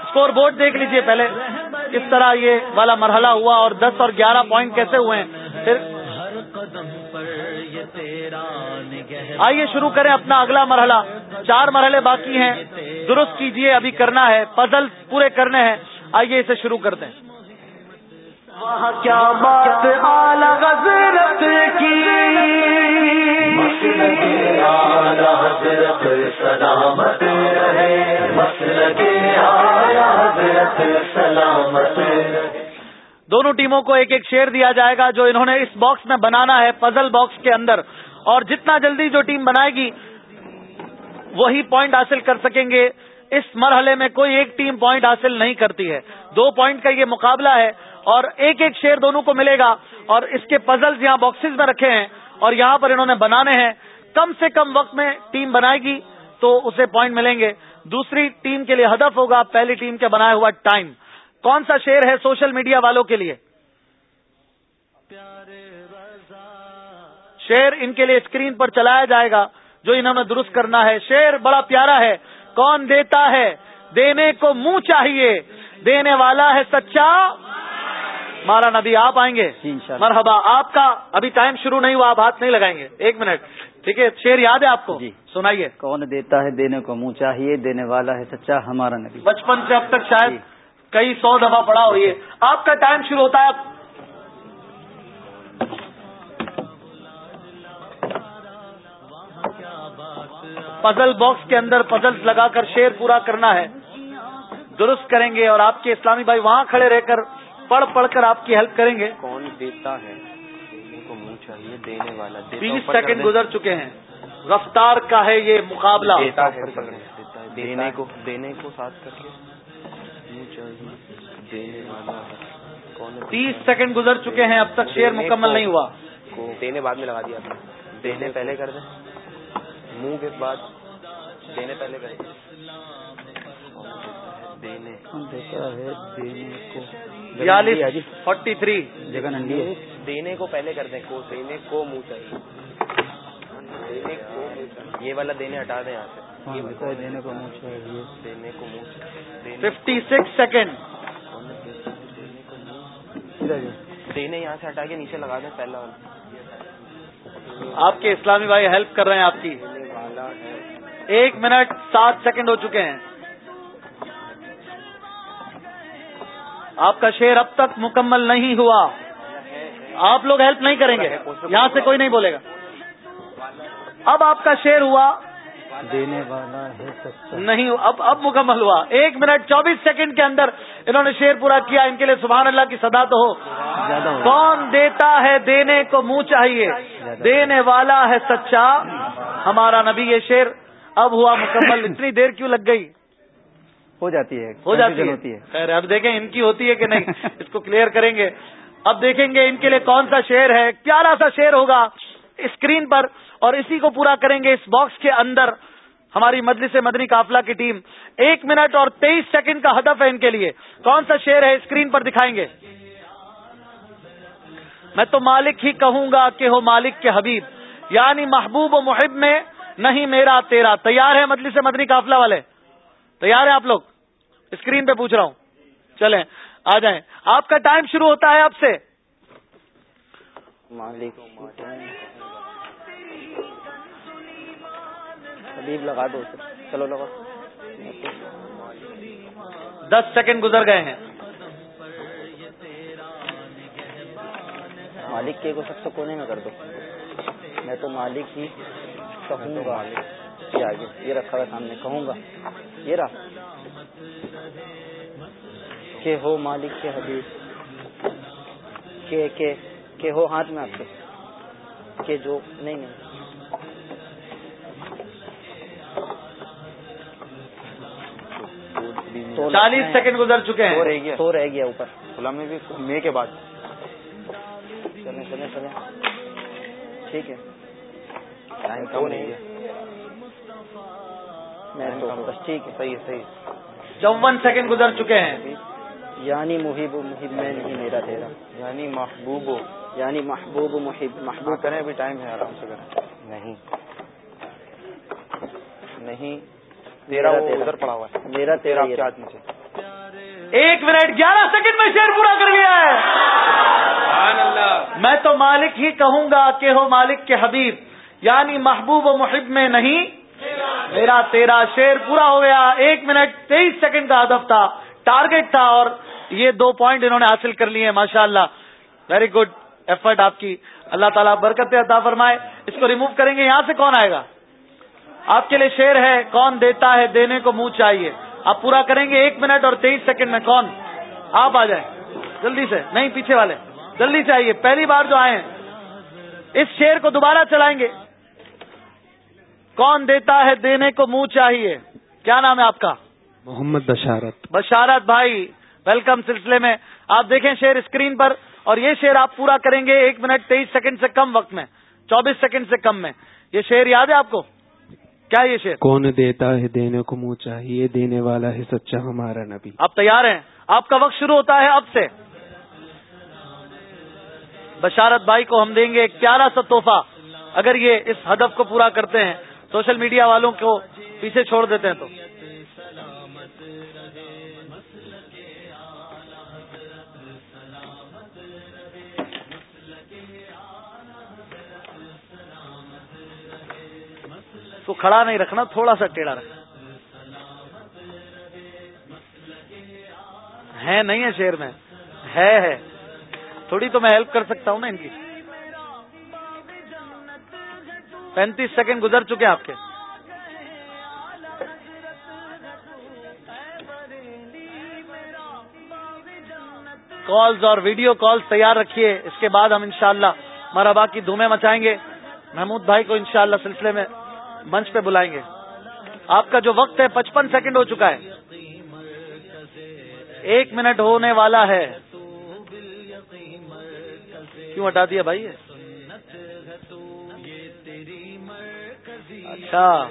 Speaker 1: اسکور بورڈ دیکھ لیجیے پہلے۔ کس طرح یہ والا مرحلہ ہوا اور دس اور گیارہ پوائنٹ کیسے ہوئے ہیں؟ پھر آئیے شروع کریں اپنا اگلا مرحلہ۔ چار مرحلے باقی ہیں۔ درست کیجیے، ابھی کرنا ہے۔ پزل پورے کرنے ہیں۔ آئیے اسے شروع کرتے ہیں۔
Speaker 7: کیا بات حضرت کی۔ سلامت رہے۔ سلامت
Speaker 1: دونوں ٹیموں کو ایک ایک شیر دیا جائے گا جو انہوں نے اس باکس میں بنانا ہے پزل باکس کے اندر۔ اور جتنا جلدی جو ٹیم بنائے گی وہی پوائنٹ حاصل کر سکیں گے۔ اس مرحلے میں کوئی ایک ٹیم پوائنٹ حاصل نہیں کرتی ہے۔ دو پوائنٹ کا یہ مقابلہ ہے اور ایک ایک شیر دونوں کو ملے گا اور اس کے پزل یہاں باکسز میں رکھے ہیں اور یہاں پر انہوں نے بنانے ہیں۔ کم سے کم وقت میں ٹیم بنائے گی تو اسے پوائنٹ ملیں گے۔ دوسری ٹیم کے لیے ہدف ہوگا پہلی ٹیم کے بنایا ہوا ٹائم کون سا شیر ہے سوشل میڈیا والوں کے لیے؟ شیر ان کے لیے اسکرین پر چلایا جائے گا جو انہوں نے درست کرنا ہے۔ شیر بڑا پیارا ہے۔ کون دیتا ہے؟ دینے کو منہ چاہیے۔ دینے والا ہے سچا۔ مارا نبی آپ آئیں گے۔
Speaker 2: جی،
Speaker 1: مرحبا آپ کا ابھی ٹائم شروع نہیں ہوا آپ ہاتھ نہیں لگائیں گے۔ ایک منٹ۔ ٹھیک ہے شیر یاد ہے آپ کو؟
Speaker 2: جی۔
Speaker 1: سنائیے۔
Speaker 2: کون دیتا ہے دینے کو منہ چاہیے دینے والا ہے سچا ہمارا نبی۔
Speaker 1: بچپن سے اب تک شاید
Speaker 2: جی۔
Speaker 1: کئی سو دفعہ پڑا ہو یہ آپ کا ٹائم شروع ہوتا ہے پزل باکس کے اندر پزل لگا کر شیر پورا کرنا ہے۔ درست کریں گے اور آپ کے اسلامی بھائی وہاں کھڑے رہ کر پڑھ پڑھ کر آپ کی ہیلپ کریں گے۔
Speaker 4: کون دیتا ہے؟ کو منہ چاہیے دینے والا
Speaker 1: بیس سیکنڈ گزر چکے ہیں۔ رفتار کا ہے یہ مقابلہ۔
Speaker 4: دینے کو دینے کو ساتھ کر کے۔ دینے والا۔
Speaker 1: تیس سیکنڈ گزر چکے ہیں اب تک شیر مکمل نہیں ہوا۔
Speaker 4: دینے بعد میں لگا دیا دینے پہلے کر دیں۔ منہ کے بعد دینے پہلے کر دیں
Speaker 1: بیالیس فورٹی تھری۔
Speaker 2: جگہ ننڈی ہے۔
Speaker 4: دینے کو پہلے کر دیں۔ کو دینے کو منہ چاہیے۔ دینے کو یہ والا دینے ہٹا دیں یہاں
Speaker 2: سے۔ دینے کو منہ چاہیے۔
Speaker 4: دینے کو منہ
Speaker 1: ففٹی سکس سیکنڈ۔
Speaker 4: دینے یہاں سے ہٹا کے نیچے لگا دیں پہلا
Speaker 1: آپ کے اسلامی بھائی ہیلپ کر رہے ہیں آپ کی۔ ایک منٹ سات سیکنڈ ہو چکے ہیں۔ آپ کا شیر اب تک مکمل نہیں ہوا۔ آپ لوگ ہیلپ نہیں کریں گے۔ یہاں سے کوئی نہیں بولے گا۔ اب آپ کا شیر ہوا۔
Speaker 2: دینے والا ہے
Speaker 1: نہیں اب اب مکمل ہوا۔ ایک منٹ چوبیس سیکنڈ کے اندر انہوں نے شیر پورا کیا۔ ان کے لیے سبحان اللہ کی صدا تو ہو۔ کون دیتا ہے دینے کو منہ چاہیے؟ دینے والا ہے سچا۔ ہمارا نبی یہ شیر اب ہوا مکمل۔ اتنی دیر کیوں لگ گئی؟
Speaker 2: ہو جاتی ہے۔
Speaker 1: ہو جاتی ہے۔ خیر اب دیکھیں ان کی ہوتی ہے کہ نہیں۔ اس کو کلیئر کریں گے۔ اب دیکھیں گے ان کے لیے کون سا شیر ہے۔ پیارا سا شیر ہوگا اسکرین پر اور اسی کو پورا کریں گے اس باکس کے اندر۔ ہماری مجلس مدنی قافلہ کی ٹیم ایک منٹ اور تیئیس سیکنڈ کا ہدف ہے ان کے لیے۔ کون سا شیر ہے اسکرین پر دکھائیں گے؟ میں تو مالک ہی کہوں گا کہ ہو مالک کے حبیب۔ یعنی محبوب و محب میں نہیں میرا تیرا۔ تیار ہے مجلس مدنی قافلہ والے؟ تیار ہیں آپ لوگ؟ اسکرین پہ پوچھ رہا ہوں۔ چلیں، آ جائیں۔ آپ کا ٹائم شروع ہوتا ہے اب سے۔
Speaker 2: مالک حبیب لگا دو چلو لگا
Speaker 1: دس سیکنڈ گزر گئے ہیں۔
Speaker 2: مالک کے کو سب سے کونے میں کر دو۔ میں تو مالک ہی کہوں گا۔ یہ آگے یہ رکھا ہوا سامنے کہوں گا۔ یہ رہا۔ کہ ہو مالک کے حدیث کہ کہ ہو ہاتھ میں آپ کے۔ کہ جو نہیں نہیں۔
Speaker 1: چالیس سیکنڈ گزر چکے ہیں۔
Speaker 2: تو رہ گیا اوپر۔
Speaker 4: غلام بھی مے کے بعد۔
Speaker 2: چلیں چلیں چلیں۔ ٹھیک ہے۔
Speaker 4: ٹائم کم نہیں ہے۔
Speaker 2: بس ٹھیک ہے۔
Speaker 4: صحیح صحیح
Speaker 1: چون سیکنڈ گزر چکے ہیں۔
Speaker 2: یعنی محب محب میں نہیں میرا تیرا۔
Speaker 4: یعنی محبوب۔ ہو
Speaker 2: یعنی محبوب محب محبوب۔
Speaker 4: کریں ابھی ٹائم ہے آرام سے کریں۔ نہیں۔ نہیں۔ تیرا ادھر پڑا ہوا ہے۔
Speaker 2: میرا
Speaker 4: ہاتھ نیچے۔
Speaker 1: ایک منٹ گیارہ سیکنڈ میں شیر پورا کر لیا ہے۔ میں تو مالک ہی کہوں گا کہ ہو مالک کے حبیب۔ یعنی محبوب و محب میں نہیں۔ میرا تیرا شیر پورا ہو گیا۔ ایک منٹ تیئیس سیکنڈ کا ہدف تھا ٹارگیٹ تھا اور یہ دو پوائنٹ انہوں نے حاصل کر لیے ماشاء اللہ ویری گڈ ایفرٹ آپ کی۔ اللہ تعالیٰ برکت عطا فرمائے۔ اس کو ریموو کریں گے۔ یہاں سے کون آئے گا؟ آپ کے لیے شیر ہے کون دیتا ہے دینے کو منہ چاہیے. آپ پورا کریں گے ایک منٹ اور تیئیس سیکنڈ میں. کون؟ آپ آ جائیں. جلدی سے. نہیں پیچھے والے. جلدی سے آئیے. پہلی بار جو آئے ہیں اس شیر کو دوبارہ چلائیں گے. کون دیتا ہے دینے کو منہ چاہیے. کیا نام ہے آپ کا؟
Speaker 8: محمد بشارت.
Speaker 1: بشارت بھائی ویلکم سلسلے میں. آپ دیکھیں شیر اسکرین پر اور یہ شیر آپ پورا کریں گے ایک منٹ تیئیس سیکنڈ سے کم وقت میں چوبیس سیکنڈ سے کم میں. یہ شیر یاد ہے آپ کو؟ کیا یہ شیر
Speaker 8: کون دیتا ہے دینے کو منہ چاہیے؟ دینے والا ہے سچا ہمارا نبی۔
Speaker 1: آپ تیار ہیں؟ آپ کا وقت شروع ہوتا ہے اب سے۔ بشارت بھائی کو ہم دیں گے ایک پیارا سا تحفہ۔ اگر یہ اس ہدف کو پورا کرتے ہیں سوشل میڈیا والوں کو پیچھے چھوڑ دیتے ہیں تو۔ کو کھڑا نہیں رکھنا، تھوڑا سا ٹیڑھا رکھنا۔ ہے نہیں ہے شیر میں؟ ہے ہے۔ تھوڑی تو میں ہیلپ کر سکتا ہوں نا ان کی۔ پینتیس سیکنڈ گزر چکے آپ کے۔ کالز اور ویڈیو کالز تیار رکھیے۔ اس کے بعد ہم انشاءاللہ شاء مرحبا کی دھومیں مچائیں گے۔ محمود بھائی کو انشاءاللہ سلسلے میں منچ پہ بلائیں گے۔ آپ کا جو وقت ہے پچپن سیکنڈ ہو چکا ہے۔ ایک منٹ ہونے والا ہے۔ کیوں ہٹا دیا بھائی؟ اچھا۔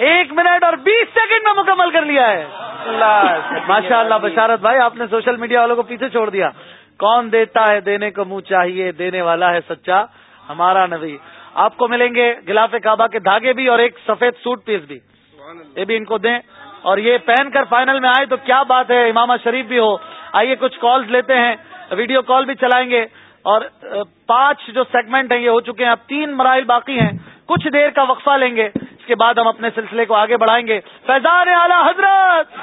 Speaker 1: ایک منٹ اور بیس سیکنڈ میں مکمل کر لیا ہے۔ ماشاء اللہ بشارت بھائی آپ نے سوشل میڈیا والوں کو پیچھے چھوڑ دیا۔ کون دیتا ہے دینے کو منہ چاہیے دینے والا ہے سچا ہمارا نبی۔ آپ کو ملیں گے گلاف کعبہ کے دھاگے بھی اور ایک سفید سوٹ پیس بھی۔ یہ بھی ان کو دیں۔ اور یہ پہن کر فائنل میں آئے تو کیا بات ہے امامہ شریف بھی ہو۔ آئیے کچھ کالز لیتے ہیں۔ ویڈیو کال بھی چلائیں گے۔ اور پانچ جو سیگمنٹ ہیں یہ ہو چکے ہیں۔ اب تین مراحل باقی ہیں۔ کچھ دیر کا وقفہ لیں گے۔ کے بعد ہم اپنے سلسلے کو آگے بڑھائیں گے۔ فیضان اعلی حضرت!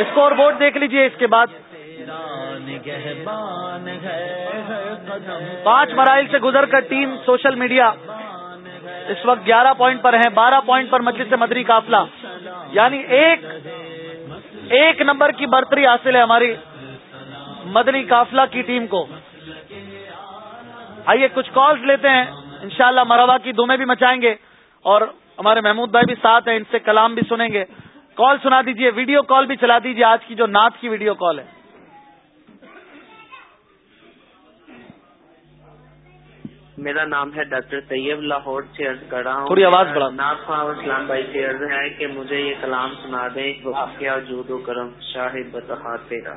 Speaker 1: اسکور بورڈ دیکھ لیجیے، اس کے بعد۔ پانچ مراحل سے گزر کر ٹیم سوشل میڈیا۔ اس وقت گیارہ پوائنٹ پر ہیں، بارہ پوائنٹ پر مجلس سے مدری قافلہ۔ یعنی ایک ایک نمبر کی برتری حاصل ہے ہماری مدنی قافلہ کی ٹیم کو۔ آئیے کچھ کالز لیتے ہیں، انشاءاللہ مرحبا کی دو میں بھی مچائیں گے اور ہمارے محمود بھائی بھی ساتھ ہیں ان سے کلام بھی سنیں گے۔ کال سنا دیجیے ویڈیو کال بھی چلا دیجیے۔ آج کی جو نعت کی ویڈیو کال ہے۔
Speaker 9: میرا نام ہے ڈاکٹر طیب لاہور سے عرض کر رہا ہوں۔
Speaker 1: تھوڑی آواز بڑھا۔
Speaker 9: ناز خواہ اسلام بھائی سے عرض ہے کہ مجھے یہ کلام سنا دیں۔ کیا جود و کرم شاہد بتحا تیرا۔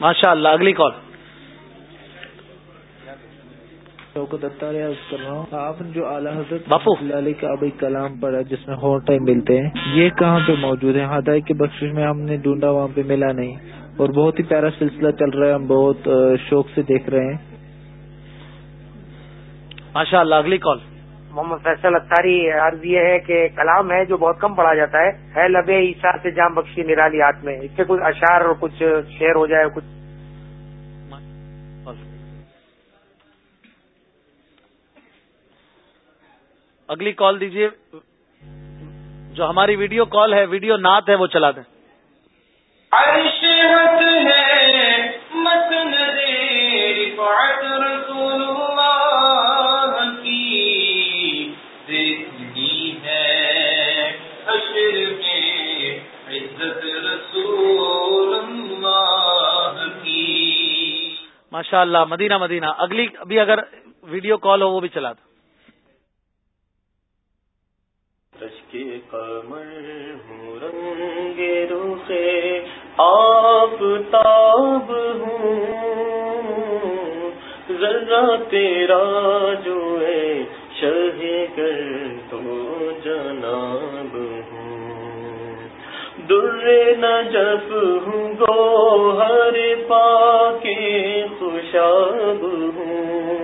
Speaker 1: ماشاء اللہ اگلی کال۔
Speaker 10: شوکت کر رہا ہوں آپ جو اعلیٰ حضرت علیہ کا ابھی کلام پڑھا جس میں ہو ٹائم ملتے ہیں یہ کہاں پہ موجود ہے ہدائی کی بخش میں ہم نے ڈھونڈا وہاں پہ ملا نہیں۔ اور بہت ہی پیارا سلسلہ چل رہا ہے ہم بہت شوق سے دیکھ رہے ہیں۔
Speaker 1: ماشاء اللہ اگلی کال۔
Speaker 11: محمد فیصل اختاری عرض یہ ہے کہ کلام ہے جو بہت کم پڑھا جاتا ہے۔ ہے لبے عیسا سے جام بخشی نرالی ہاتھ میں۔ اس سے کچھ اشار اور کچھ شعر ہو جائے کچھ
Speaker 1: اگلی کال دیجیے جو ہماری ویڈیو کال ہے ویڈیو نعت ہے وہ چلا دیں۔ ماشاء اللہ مدینہ مدینہ۔ اگلی ابھی اگر ویڈیو کال ہو وہ بھی چلا دو
Speaker 7: ہوں، رنگ روخے، آپ تاب ہوں۔ ذرا تیرا جو ہے شہ کر تو جناب ہوں۔ در نجف ہوں گو ہر پا کے خوشاب ہوں۔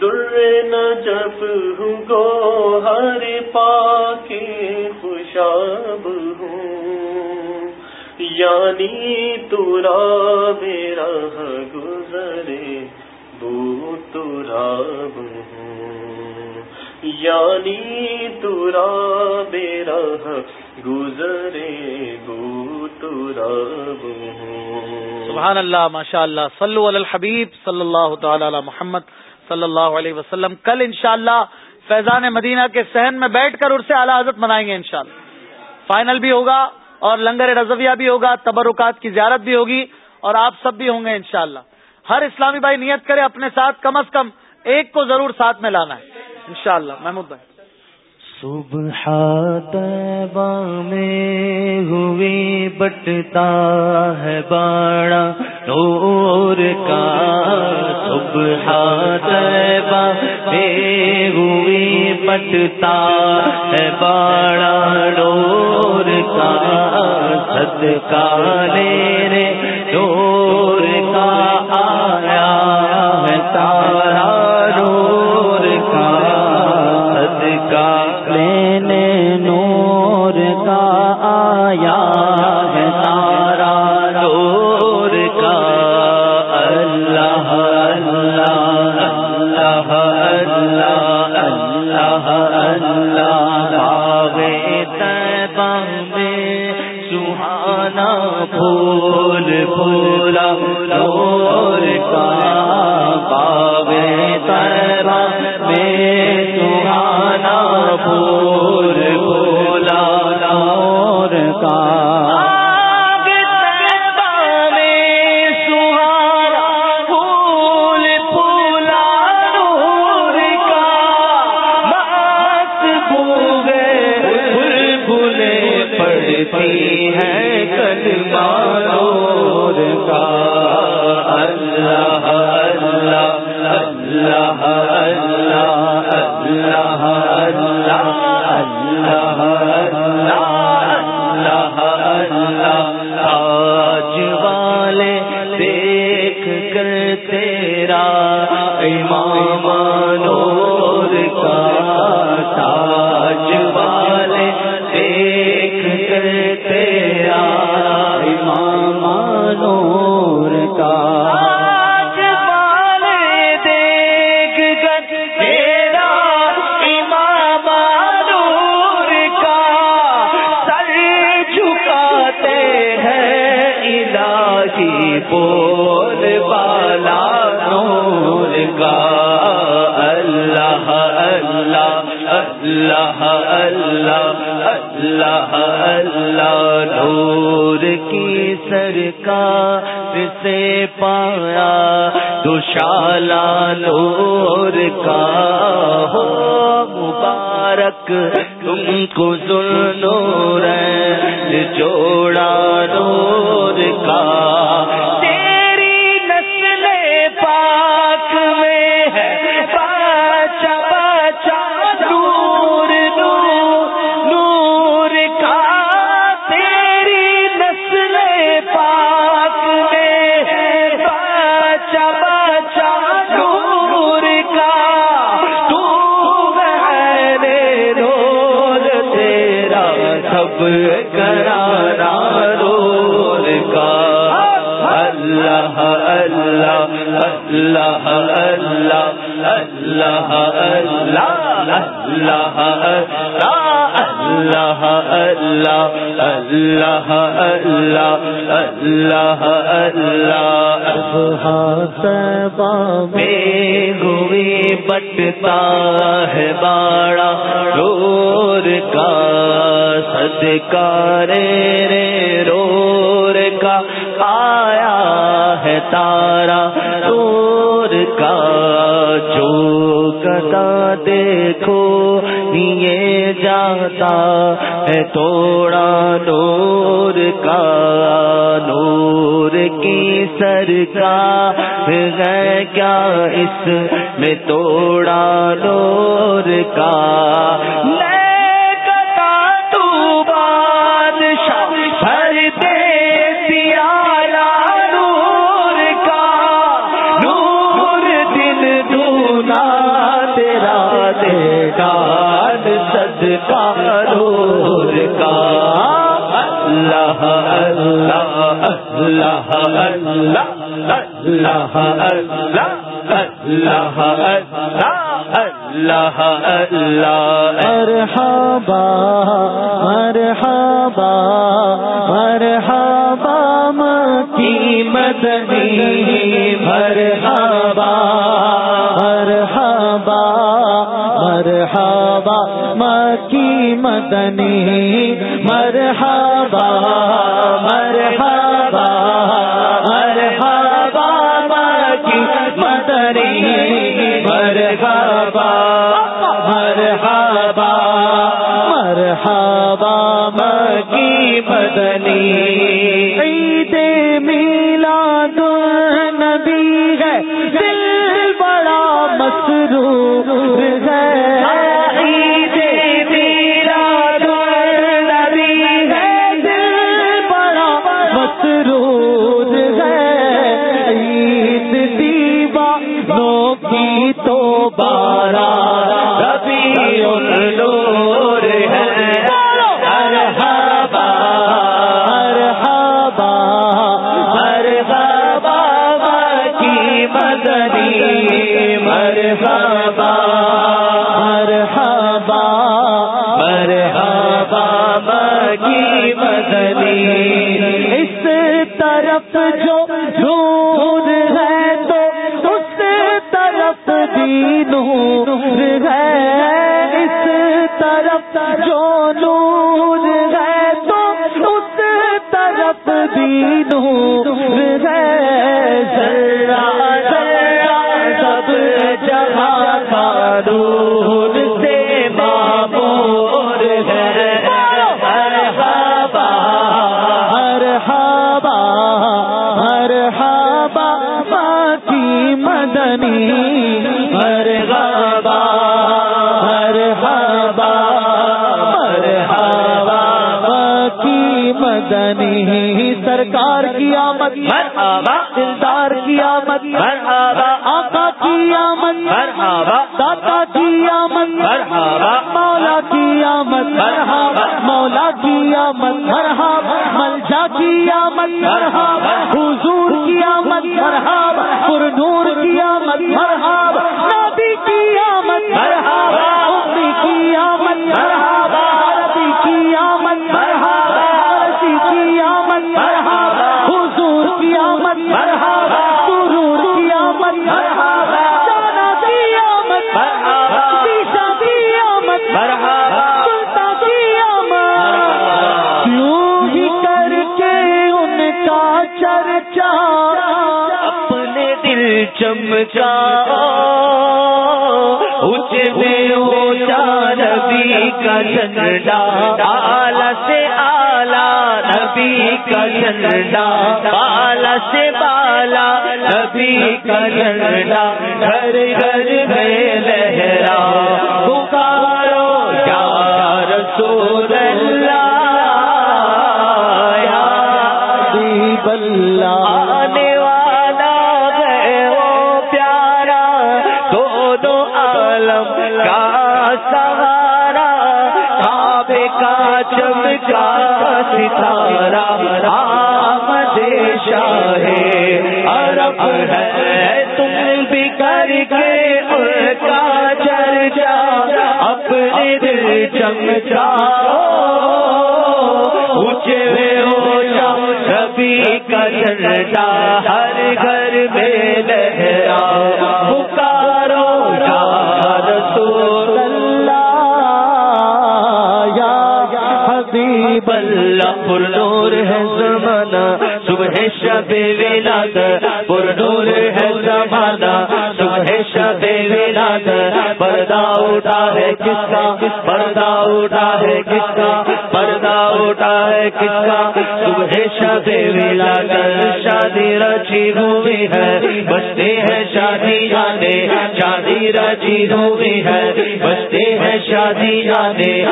Speaker 7: در نجف ہوں گو، ہر پا کے خوشاب ہوں۔ یعنی تورا میرا گزرے بو تراب ہوں۔ یعنی تورا میرا گزرے بو تراب ہوں۔
Speaker 1: سبحان اللہ ماشاء اللہ صلو علی الحبیب صلی اللہ تعالی علی محمد۔ صلی اللہ علیہ وسلم، کل انشاءاللہ فیضان مدینہ کے سہن میں بیٹھ کر اسے اعلی حضرت منائیں گے انشاءاللہ۔ فائنل بھی ہوگا اور لنگر رضویہ بھی ہوگا، تبرکات کی زیارت بھی ہوگی اور آپ سب بھی ہوں گے انشاءاللہ۔ ہر اسلامی بھائی نیت کرے اپنے ساتھ، کم از کم ایک کو ضرور ساتھ میں لانا ہے۔ انشاءاللہ، محمود بھائی۔
Speaker 7: صبح تیبہ میں ہوئی بٹتا ہے باڑا نور کا۔ صبح تیبہ میں ہوئی بٹتا ہے باڑا نور کا۔ صدقہ لینے نور کا آیا ہے تارا۔ پھول پھولا نور کا۔ پڑتی ہے کلمہ نور کا۔ اللہ بٹتا اللہ اللہ اللہ اللہ اللہ اللہ. اللہ مرحبا مرحبا مرحبا مکی مدنی. مرحبا مرحبا مرحبا مکی مدنی. مرحبا مرحبا کری مرحبا مرحبا مرحبا مکی بدنی۔ کی آمد، مرحب، ملجا کی آمد، مرحب، حضور کی آمد، مرحب، پر نور کی آمد، مرحب جا اچھے ہو چار نبی کا جھنڈا سے اعلی نبی کا جھنڈا، بالا سے بالا نبی کا گھر گھر میں لہرا۔ پکارو یا رسول اللہ، یا اللہ۔ کا چمکا ستارہ آمد شاہ عرب ہے۔ تم بھی کر کے ان کا چرچا، اپنے دل چمچا جا ہر گھر میں لہرا اللہ پر نور ہے زمانہ۔ صبح شب ولاد پر نور ہے زمانہ۔ صبح شب ولاد پردہ اٹھا ہے کس کا؟ پردہ اٹھا ہے کس کا؟ پردہ اٹھا ہے کس کا؟ صبح شب ولاد شادی رچی ہوئی ہے۔ بستے ہیں شادی جانے شادی رچی ہوئی ہے۔ بستے ہیں شادی جانے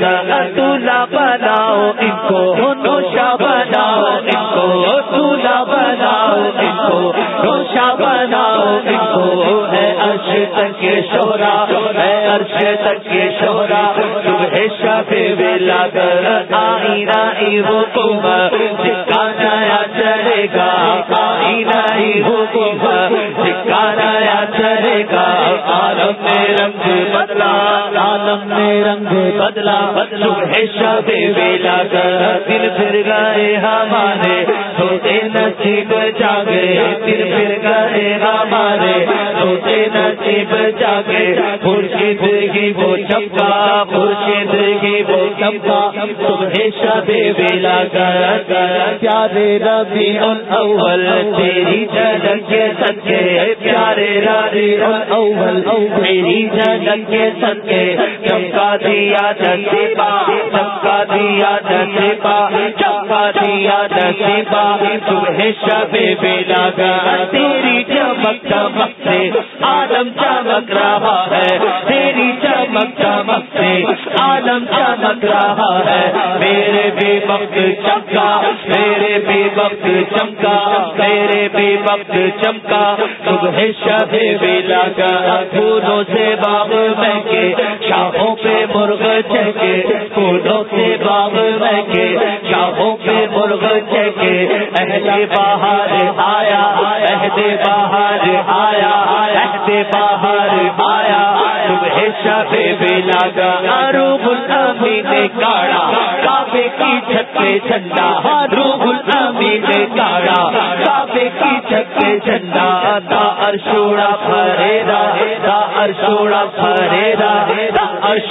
Speaker 7: ولاد دولہا بناؤ، ان کو نوشا بناؤ، ان کو دولہا بناؤ، ان کو نوشا بناؤ، ان کو ہے عرش تک کے شورا، ہے عرش تک کے شورا، صبح شب ولاد آئی نائی حکم سکا رنگ بدلا صبح شب ولاد دل پھر گئے ہمارے، سوتے نصیب جاگے، دل پھر گئے ہمارے، سوتے نصیب جاگے، خورشید کی وہ چمکا، خورشید کی وہ چمکا، صبح شب ولاد پیارے ربی اول تیری جھلک کے سچے پیارے ربی اول تیری جھلک کے سچے دیا جسیبا چمکا دیا جسیبا چمکا دیا جسیبا صبح شب ولاد تیری چمک چمک سے عالم چمک رہا ہے تیری چمک چمک سے عالم چمک رہا ہے میرے بے وقت چمکا میرے بے وقت چمکا میرے بے وقت چمکا صبح شب ولاد پھولوں سے باغ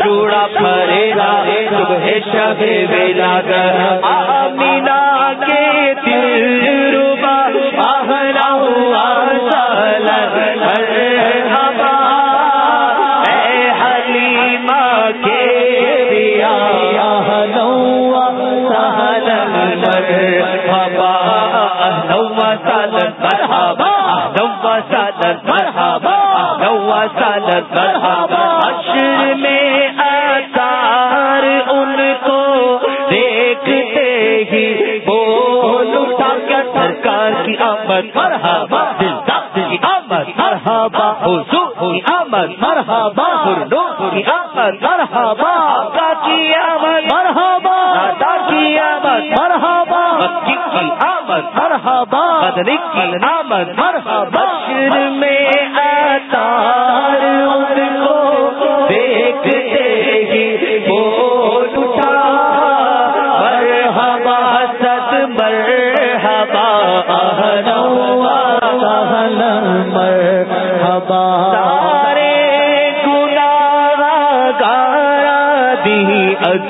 Speaker 7: روڑا پھرے گا صبح شب ولاد آمینا آمد مرحبا حضور کی آمد مرحبا آقا کی آمد مرحبا دادا کی آمد مرحبا مکی کی آمد مرحبا بدنی کی آمد مرحبا بشر میں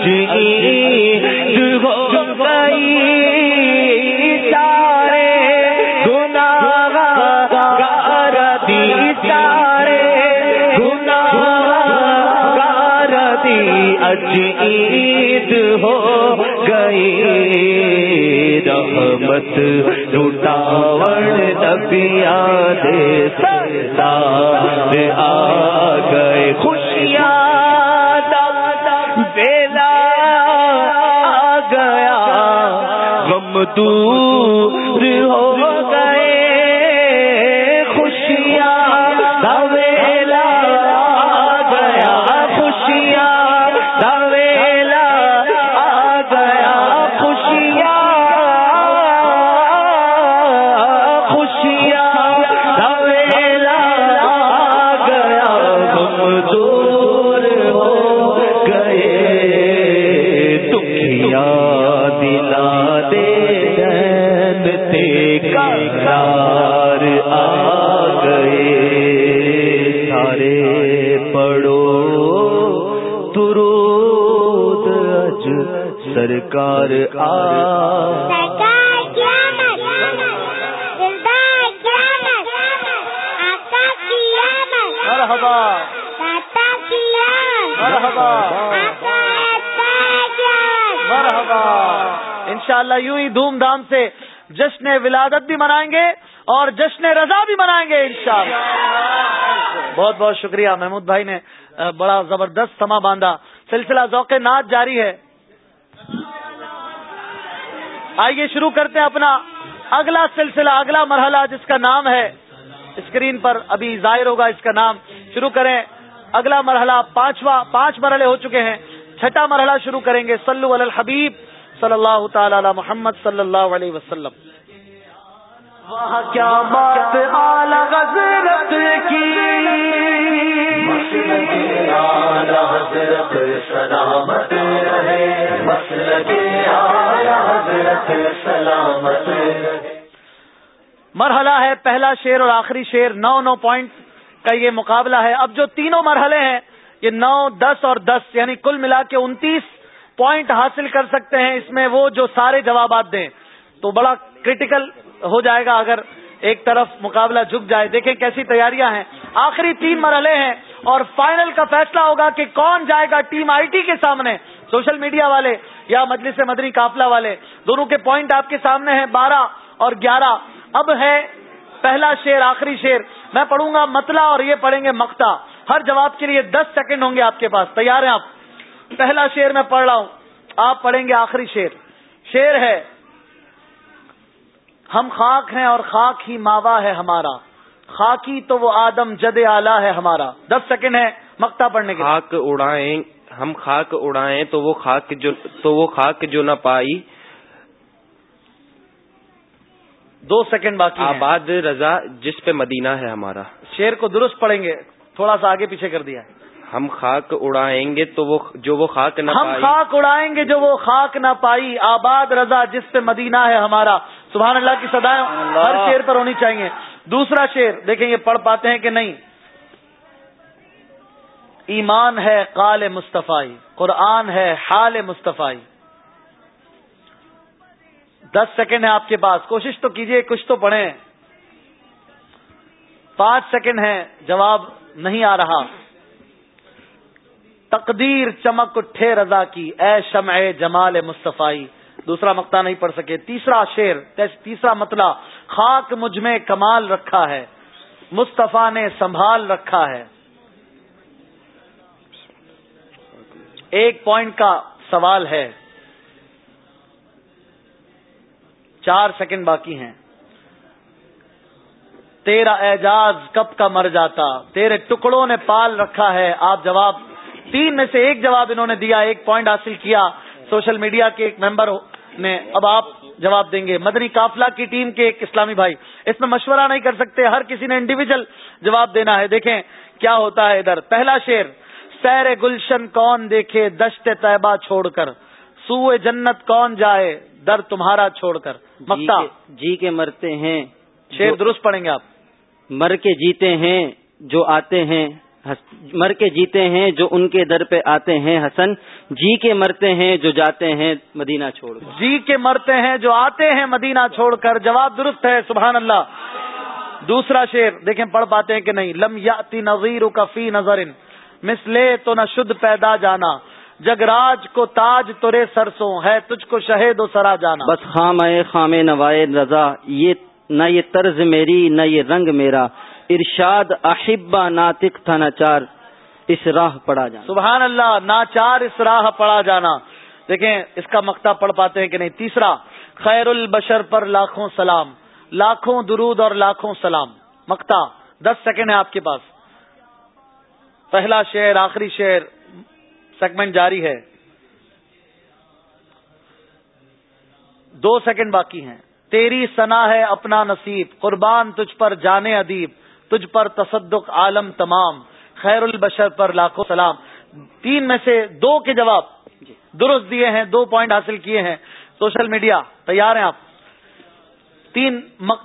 Speaker 7: دی دور ہو
Speaker 12: سرکار آ
Speaker 1: مرحبا مرحبا مرحبا انشاءاللہ یوں ہی دھوم دھام سے جشن ولادت بھی منائیں گے اور جشن رضا بھی منائیں گے انشاءاللہ بہت بہت شکریہ محمود بھائی نے بڑا زبردست سما باندھا۔ سلسلہ ذوق ناچ جاری ہے۔ آئیے شروع کرتے ہیں اپنا اگلا سلسلہ، اگلا مرحلہ جس کا نام ہے۔ اسکرین پر ابھی ظاہر ہوگا اس کا نام۔ شروع کریں۔ اگلا مرحلہ، پانچواں، پانچ مرحلے ہو چکے ہیں۔ چھٹا مرحلہ شروع کریں گے۔ سلو الحبیب صلی اللہ تعالی علی محمد صلی اللہ علیہ وسلم۔ کیا بات حضرت سلامت مرحلہ ہے پہلا شیر اور آخری شیر نو نو پوائنٹ کا یہ مقابلہ ہے۔ اب جو تینوں مرحلے ہیں، یہ نو، دس اور دس یعنی کل ملا کے انتیس پوائنٹ حاصل کر سکتے ہیں۔ اس میں وہ جو سارے جوابات دیں، تو بڑا کریٹیکل ہو جائے گا اگر ایک طرف مقابلہ جھک جائے۔ دیکھیں کیسی تیاریاں ہیں۔ آخری تین مرحلے ہیں اور فائنل کا فیصلہ ہوگا کہ کون جائے گا ٹیم آئی ٹی کے سامنے، سوشل میڈیا والے یا مجلس مدنی قافلہ والے۔ دونوں کے پوائنٹ آپ کے سامنے ہیں، بارہ اور گیارہ۔ اب ہے پہلا شیر آخری شیر میں پڑھوں گا متلا اور یہ پڑھیں گے مکتا ہر جواب کے لیے دس سیکنڈ ہوں گے آپ کے پاس۔ تیار ہیں آپ؟ پہلا شیر میں پڑھ رہا ہوں۔ آپ پڑھیں گے آخری شیر شیر ہے، ہم خاک ہیں اور خاک ہی ماوا ہے ہمارا۔ خاکی تو وہ آدم جد آلہ ہے ہمارا۔ دس سیکنڈ ہے مکتا پڑھنے کے
Speaker 4: خاک اڑائیں ہم خاک اڑائیں تو وہ خاک جو تو وہ خاک جو نہ پائی۔
Speaker 1: دو سیکنڈ باقی
Speaker 4: آباد رضا جس پہ مدینہ ہے ہمارا۔
Speaker 1: شیر کو درست پڑھیں گے تھوڑا سا آگے پیچھے کر دیا
Speaker 4: ہم خاک اڑائیں گے تو وہ جو وہ خاک نہ
Speaker 1: ہم خاک اڑائیں گے جو وہ خاک نہ پائی۔ آباد رضا جس پہ مدینہ ہے ہمارا۔ سبحان اللہ کی سدائیں ہر شیر پر ہونی چاہیے۔ دوسرا شیر دیکھیں یہ پڑھ پاتے ہیں کہ نہیں؟ ایمان ہے قال مصطفی، قرآن ہے حال مصطفی۔ دس سیکنڈ ہے آپ کے پاس، کوشش تو کیجیے، کچھ تو پڑھیں۔ پانچ سیکنڈ ہے جواب نہیں آ رہا۔ تقدیر چمک اٹھے رضا کی، اے شمع جمال مصطفی۔ دوسرا مکتا نہیں پڑھ سکے، تیسرا شیر تیسرا مطلب خاک مجھ میں کمال رکھا ہے، مصطفیٰ نے سنبھال رکھا ہے۔ ایک پوائنٹ کا سوال ہے۔ چار سیکنڈ باقی ہیں۔ تیرا اعجاز کب کا مر جاتا؟ تیرے ٹکڑوں نے پال رکھا ہے۔ آپ جواب، تین میں سے ایک جواب انہوں نے دیا، ایک پوائنٹ حاصل کیا۔ سوشل میڈیا کے ایک ممبر نے، اب آپ جواب دیں گے۔ مدنی قافلہ کی ٹیم کے ایک اسلامی بھائی۔ اس میں مشورہ نہیں کر سکتے ہر کسی نے انڈیویجل جواب دینا ہے۔ دیکھیں کیا ہوتا ہے ادھر۔ پہلا شیر سیر گلشن کون دیکھے دشت طیبہ چھوڑ کر۔ سوئے جنت کون جائے در تمہارا چھوڑ کر۔ مکتا
Speaker 2: جی کے مرتے ہیں
Speaker 1: شیر درست پڑیں گے آپ۔
Speaker 2: مر کے جیتے ہیں جو آتے ہیں۔ مر کے جیتے ہیں جو ان کے در پہ آتے ہیں حسن جی کے مرتے ہیں جو جاتے ہیں مدینہ چھوڑ کر۔
Speaker 1: جی کے مرتے ہیں جو آتے ہیں مدینہ چھوڑ کر۔ جواب درست ہے سبحان اللہ۔ دوسرا شیر دیکھیں پڑھ پاتے ہیں کہ نہیں۔ لم یاتی نظیر کا فی نظر مسلے تو نہ شد پیدا جانا۔ جگراج کو تاج تورے سرسوں۔ ہے تجھ کو شہید و سرا جانا۔
Speaker 2: بس خام خام نوائے رضا۔ یہ نہ یہ طرز میری نہ یہ رنگ میرا۔ ارشاد احبا ناطق تھا ناچار، اس راہ پڑا جانا۔
Speaker 1: سبحان اللہ، ناچار اس راہ پڑا جانا۔ دیکھیں، اس کا مکتا پڑھ پاتے ہیں کہ نہیں؟ تیسرا، خیر البشر پر لاکھوں سلام۔ لاکھوں درود اور لاکھوں سلام۔ مکتا دس سیکنڈ ہے آپ کے پاس۔ پہلا شعر، آخری شعر سیگمنٹ جاری ہے۔ دو سیکنڈ باقی ہیں۔ تیری سنا ہے اپنا نصیب، قربان تجھ پر جانے ادیب۔ تجھ پر تصدق عالم تمام خیر البشر پر لاکھوں سلام۔ تین میں سے دو کے جواب درست دیے ہیں دو پوائنٹ حاصل کیے ہیں۔ سوشل میڈیا تیار ہیں آپ؟ تین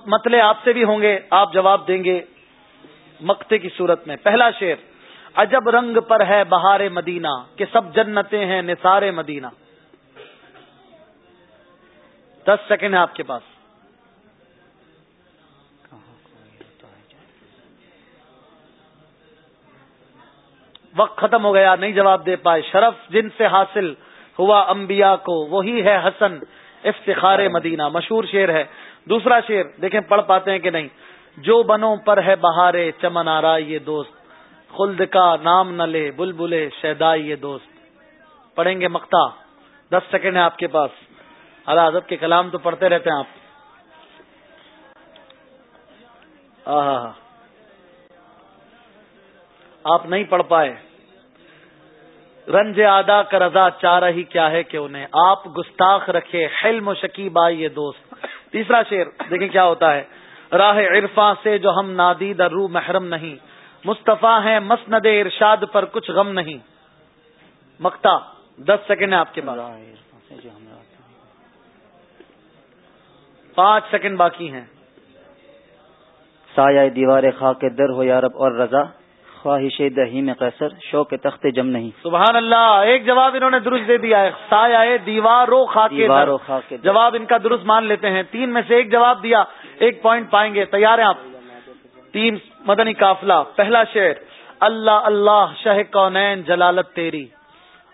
Speaker 1: متلے آپ سے بھی ہوں گے آپ جواب دیں گے مکتے کی صورت میں۔ پہلا شعر عجب رنگ پر ہے بہار مدینہ کہ سب جنتیں ہیں نثار مدینہ۔ دس سیکنڈ ہے آپ کے پاس۔ وقت ختم ہو گیا، نہیں جواب دے پائے۔ شرف جن سے حاصل ہوا انبیاء کو، وہی ہے حسن، افتخار مدینہ۔ مشہور شیر ہے۔ دوسرا شیر دیکھیں پڑھ پاتے ہیں کہ نہیں۔ جو بنوں پر ہے بہارے، چمن آرا یہ دوست۔ خلد کا نام نہ لے بل بلے شہدائی یہ دوست۔ پڑھیں گے مکتا دس سیکنڈ ہے آپ کے پاس۔ اللہ حضرت کے کلام تو پڑھتے رہتے ہیں آپ۔ آپ نہیں پڑھ پائے۔ رنج ادا کا رضا چاہ رہی کیا ہے کہ انہیں آپ گستاخ رکھے۔ حلم و شکیب آئی یہ دوست۔ تیسرا شیر دیکھیں کیا ہوتا ہے۔ راہ عرفاں سے جو ہم نادی در رو محرم نہیں۔ مصطفیٰ ہیں مسند ارشاد پر کچھ غم نہیں۔ مکتا دس سیکنڈ ہے آپ کے پاس۔ پانچ سیکنڈ باقی ہیں۔
Speaker 2: سایہ دیوار خاک در ہو یارب اور رضا۔ خواہش دہی میں قیصر شوق تخت جم نہیں۔
Speaker 1: سبحان اللہ ایک جواب انہوں نے درست دے دیا ہے سایہ دیوار و خاک جواب ان کا درست مان لیتے ہیں۔ تین میں سے ایک جواب دیا ایک پوائنٹ پائیں گے۔ تیار ہیں آپ؟ تین مدنی قافلہ پہلا شعر اللہ اللہ شہ کونین جلالت تیری۔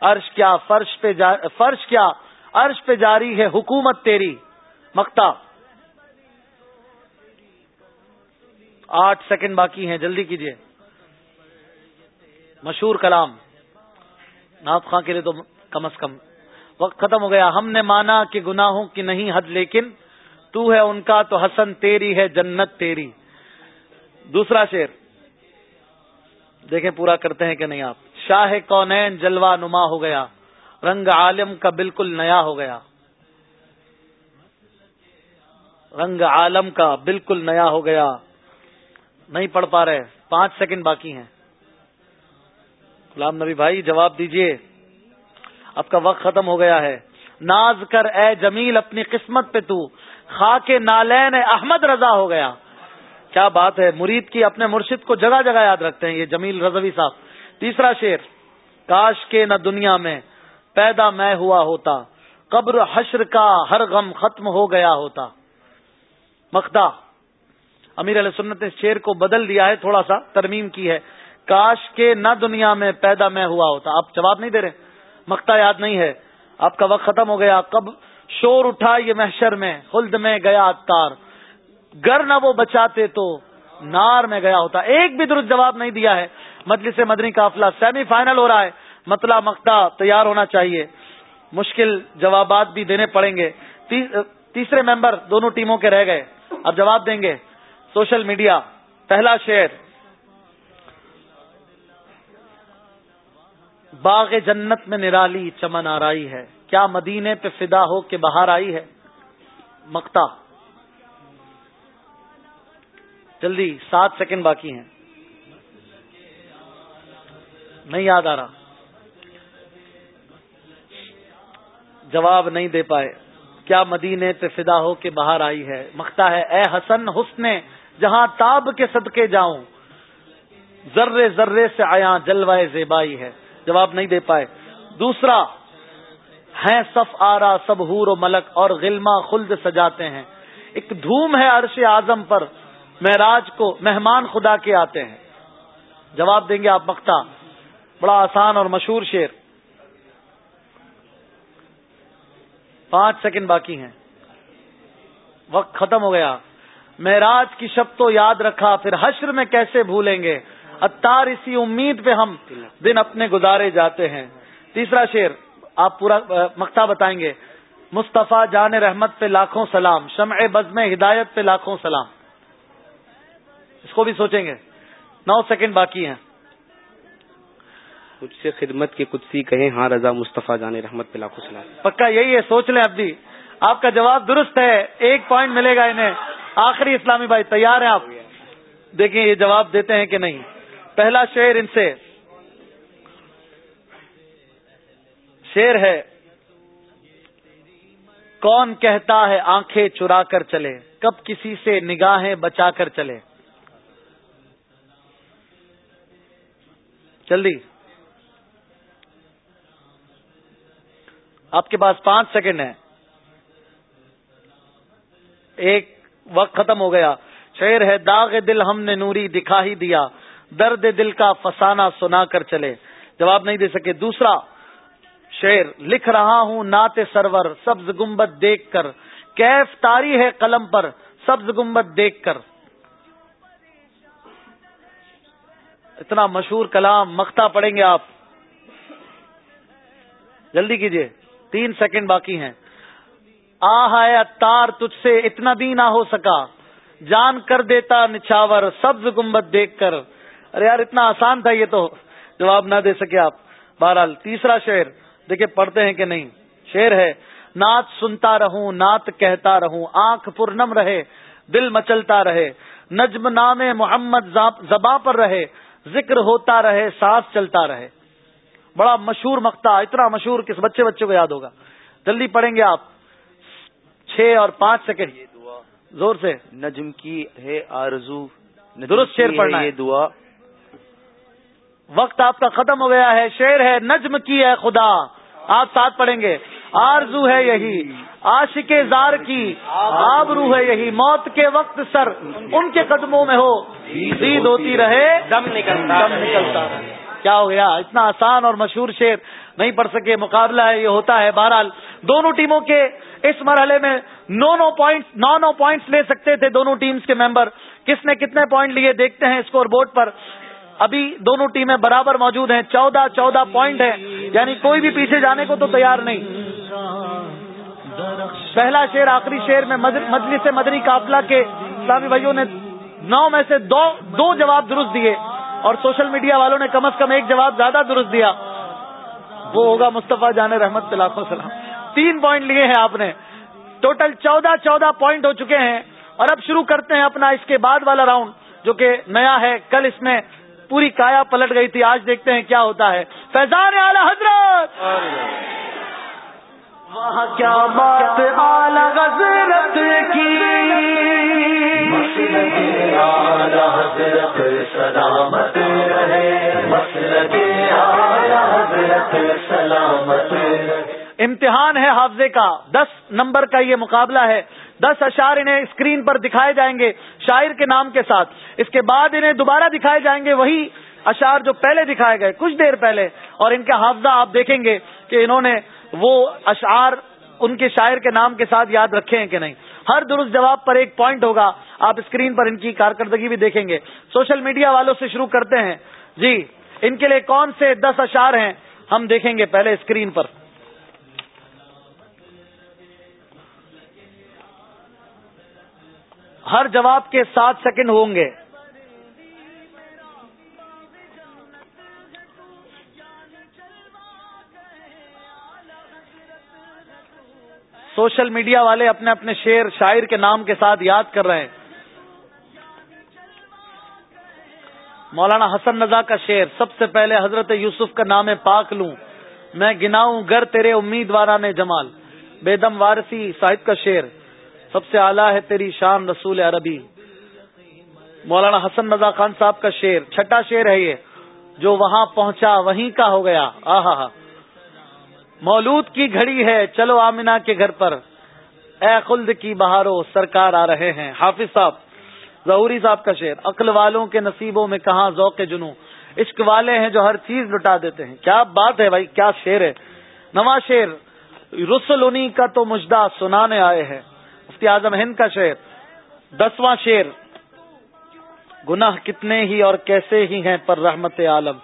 Speaker 1: عرش کیا فرش پہ فرش کیا؟ عرش پہ جاری ہے حکومت تیری۔ مکتا آٹھ سیکنڈ باقی ہیں جلدی کیجیے مشہور کلام۔ ناف خاں کے لیے تو کم از کم وقت ختم ہو گیا۔ ہم نے مانا کہ گناہوں کی نہیں حد، لیکن تو ہے ان کا تو حسن تیری ہے، جنت تیری۔ دوسرا شیر دیکھیں پورا کرتے ہیں کہ نہیں آپ؟ شاہ کونین جلوہ نما ہو گیا۔ رنگ عالم کا بالکل نیا ہو گیا۔ رنگ عالم کا بالکل نیا ہو گیا۔ نہیں پڑھ پا رہے۔ پانچ سیکنڈ باقی ہیں۔ غلام نبی بھائی، جواب دیجیے۔ اب کا وقت ختم ہو گیا ہے۔ ناز کر، اے جمیل، اپنی قسمت پہ تو۔ خاک نالین احمد رضا ہو گیا۔ کیا بات ہے؟ مرید کی اپنے مرشد کو جگہ جگہ یاد رکھتے ہیں۔ یہ جمیل رضوی صاحب۔ تیسرا شیر کاش کے نہ دنیا میں پیدا میں ہوا ہوتا۔ قبر حشر کا ہر غم ختم ہو گیا ہوتا۔ مختا امیر علیہ سنت نے شیر کو بدل دیا ہے، تھوڑا سا ترمیم کی ہے۔ کاش کے نہ دنیا میں پیدا میں ہوا ہوتا۔ آپ جواب نہیں دے رہے۔ مکتا یاد نہیں ہے۔ آپ کا وقت ختم ہو گیا۔ کب شور اٹھا یہ محشر میں؟ خلد میں گیا اتار۔ گر نہ وہ بچاتے تو نار میں گیا ہوتا۔ ایک بھی درست جواب نہیں دیا ہے۔ مجلس مدنی قافلہ سیمی فائنل ہو رہا ہے۔ مطلع مکتا تیار ہونا چاہیے۔ مشکل جوابات بھی دینے پڑیں گے۔ تیسرے ممبر دونوں ٹیموں کے رہ گئے۔ اب جواب دیں گے۔ سوشل میڈیا، پہلا شعر۔ باغ جنت میں نرالی چمن آرائی ہے۔ کیا مدینے پہ فدا ہو کے باہر آئی ہے؟ مکتا جلدی، سات سیکنڈ باقی ہیں۔ نہیں یاد آ رہا۔ جواب نہیں دے پائے۔ کیا مدینے پہ فدا ہو کے باہر آئی ہے؟ مکتا ہے، اے حسن حسن، جہاں تاب کے صدقے جاؤں، ذرے ذرے سے آیا جلوائے زیبائی ہے۔ جواب نہیں دے پائے۔ دوسرا ہے صف آرا، سب حور و ملک اور غلما خلد سجاتے ہیں۔ ایک دھوم ہے عرش اعظم پر مہراج کو مہمان خدا کے آتے ہیں۔ جواب دیں گے آپ مکتا بڑا آسان اور مشہور شیر پانچ سیکنڈ باقی ہیں۔ وقت ختم ہو گیا۔ مہراج کی شب تو یاد رکھا، پھر حشر میں کیسے بھولیں گے؟ اتار اسی امید پہ ہم دن اپنے گزارے جاتے ہیں۔ تیسرا شیر آپ پورا مکتا بتائیں گے۔ مصطفیٰ جان رحمت پہ لاکھوں سلام شمع بزم ہدایت پہ لاکھوں سلام۔ اس کو بھی سوچیں گے۔ نو سیکنڈ باقی ہیں۔
Speaker 4: کچھ سے خدمت کی کچھ کہیں ہاں رضا مصطفیٰ جان رحمت پہ لاکھوں سلام۔
Speaker 1: پکا یہی ہے سوچ لیں اب بھی آپ کا جواب درست ہے ایک پوائنٹ ملے گا انہیں۔ آخری اسلامی بھائی تیار ہیں آپ؟ دیکھیں یہ جواب دیتے ہیں کہ نہیں۔ پہلا شعر ان سے۔ شیر ہے، کون کہتا ہے آنکھیں چرا کر چلے، کب کسی سے نگاہیں بچا کر چلے۔ جلدی۔ آپ کے پاس پانچ سیکنڈ ہے ایک وقت ختم ہو گیا۔ شعر ہے، داغ دل ہم نے نوری دکھا ہی دیا۔ درد دل کا فسانہ سنا کر چلے۔ جواب نہیں دے سکے۔ دوسرا شعر، لکھ رہا ہوں نعت سرور، سبز گمبت دیکھ کر۔ کیف تاری ہے قلم پر، سبز گمبت دیکھ کر۔ اتنا مشہور کلام مکتا پڑیں گے آپ۔ جلدی کیجیے تین سیکنڈ باقی ہیں۔ آ تار تجھ سے اتنا بھی نہ ہو سکا۔ جان کر دیتا نچھاور، سبز گمبت دیکھ کر۔ ارے یار اتنا آسان تھا یہ تو۔ جواب نہ دے سکے آپ۔ بہرحال تیسرا شعر۔ دیکھیں پڑھتے ہیں کہ نہیں؟ شعر ہے نعت سنتا رہوں نعت کہتا رہوں آنکھ پورنم رہے دل مچلتا رہے۔ نجم نام محمد زباں پر رہے ذکر ہوتا رہے سانس چلتا رہے۔ بڑا مشہور مکتا اتنا مشہور کس بچے بچے کو یاد ہوگا۔ جلدی پڑھیں گے آپ۔ چھ اور پانچ سیکنڈ۔ زور سے۔
Speaker 4: نجم کی ہے آرزو
Speaker 1: درست شیر پڑھنا ہے۔ دعا۔ وقت آپ کا ختم ہو گیا ہے شیر ہے نجم کی ہے خدا۔ آپ ساتھ پڑھیں گے۔ آرزو ہے یہی عاشق زار کی آبرو ہے یہی۔ موت کے وقت سر ان کے قدموں میں ہو۔ زید ہوتی رہے دم نکلتا دم نکلتا کیا ہو گیا؟ اتنا آسان اور مشہور شیر نہیں پڑھ سکے مقابلہ ہے یہ ہوتا ہے۔ بہرحال دونوں ٹیموں کے اس مرحلے میں نو نو پوائنٹس نو نو پوائنٹس لے سکتے تھے دونوں ٹیمز کے ممبر۔ کس نے کتنے پوائنٹ لیے؟ دیکھتے ہیں اسکور بورڈ پر۔ ابھی دونوں ٹیمیں برابر موجود ہیں، چودہ چودہ پوائنٹ ہیں۔ یعنی کوئی بھی پیچھے جانے کو تو تیار نہیں۔ پہلا شیر آخری شیر میں مجلس مدنی قافلہ کے اسلامی بھائیوں نے نو میں سے دو دو جواب درست دیے اور سوشل میڈیا والوں نے کم از کم ایک جواب زیادہ درست دیا۔ وہ ہوگا مصطفیٰ جان رحمت سلام۔ تین پوائنٹ لیے ہیں آپ نے۔ ٹوٹل چودہ چودہ پوائنٹ ہو چکے ہیں۔ اور اب شروع کرتے ہیں اپنا اس کے بعد والا راؤنڈ جو کہ نیا ہے۔ کل اس میں پوری کایا پلٹ گئی تھی آج دیکھتے ہیں کیا ہوتا ہے۔ فیضان اعلی حضرت! وہاں کیا بات اعلی حضرت کی؟ حضرت سلامت رہے۔ حضرت سلامت امتحان ہے حافظے کا۔ دس نمبر کا یہ مقابلہ ہے۔ دس اشار انہیں اسکرین پر دکھائے جائیں گے شاعر کے نام کے ساتھ۔ اس کے بعد انہیں دوبارہ دکھائے جائیں گے، وہی اشار جو پہلے دکھائے گئے، کچھ دیر پہلے۔ اور ان کا حافظہ آپ دیکھیں گے کہ انہوں نے وہ اشعار ان کے شاعر کے نام کے ساتھ یاد رکھے ہیں کہ نہیں۔ ہر درست جواب پر ایک پوائنٹ ہوگا۔ آپ اسکرین پر ان کی کارکردگی بھی دیکھیں گے۔ سوشل میڈیا والوں سے شروع کرتے ہیں۔ جی ان کے لیے کون سے دس اشار ہیں، ہم دیکھیں گے پہلے اسکرین پر۔ ہر جواب کے سات سیکنڈ ہوں گے۔ سوشل میڈیا والے اپنے اپنے شیر شاعر کے نام کے ساتھ یاد کر رہے ہیں۔ مولانا حسن نزا کا شعر، سب سے پہلے حضرت یوسف کا نام پاک لوں۔ میں گناؤں گر تیرے امیدوار نے جمال۔ بیدم وارسی صاحب کا شعر۔ سب سے اعلیٰ ہے تیری شان رسول عربی۔ مولانا حسن رضا خان صاحب کا شعر، چھٹا شعر ہے یہ، جو وہاں پہنچا، وہیں کا ہو گیا۔ آہا مولود کی گھڑی ہے، چلو آمنا کے گھر پر۔ اے خلد کی بہارو، سرکار آ رہے ہیں۔ حافظ صاحب، ظہوری صاحب کا شعر، عقل والوں کے نصیبوں میں کہاں ذوق جنو عشق والے ہیں جو ہر چیز لٹا دیتے ہیں۔ کیا بات ہے بھائی، کیا شعر ہے۔ نواں شعر رسول انہیں کا تو مجدہ سنانے آئے ہیں۔ مفتی اعظم ہند کا شعر، دسواں شعر، گناہ کتنے ہی اور کیسے ہی ہیں پر رحمت عالم۔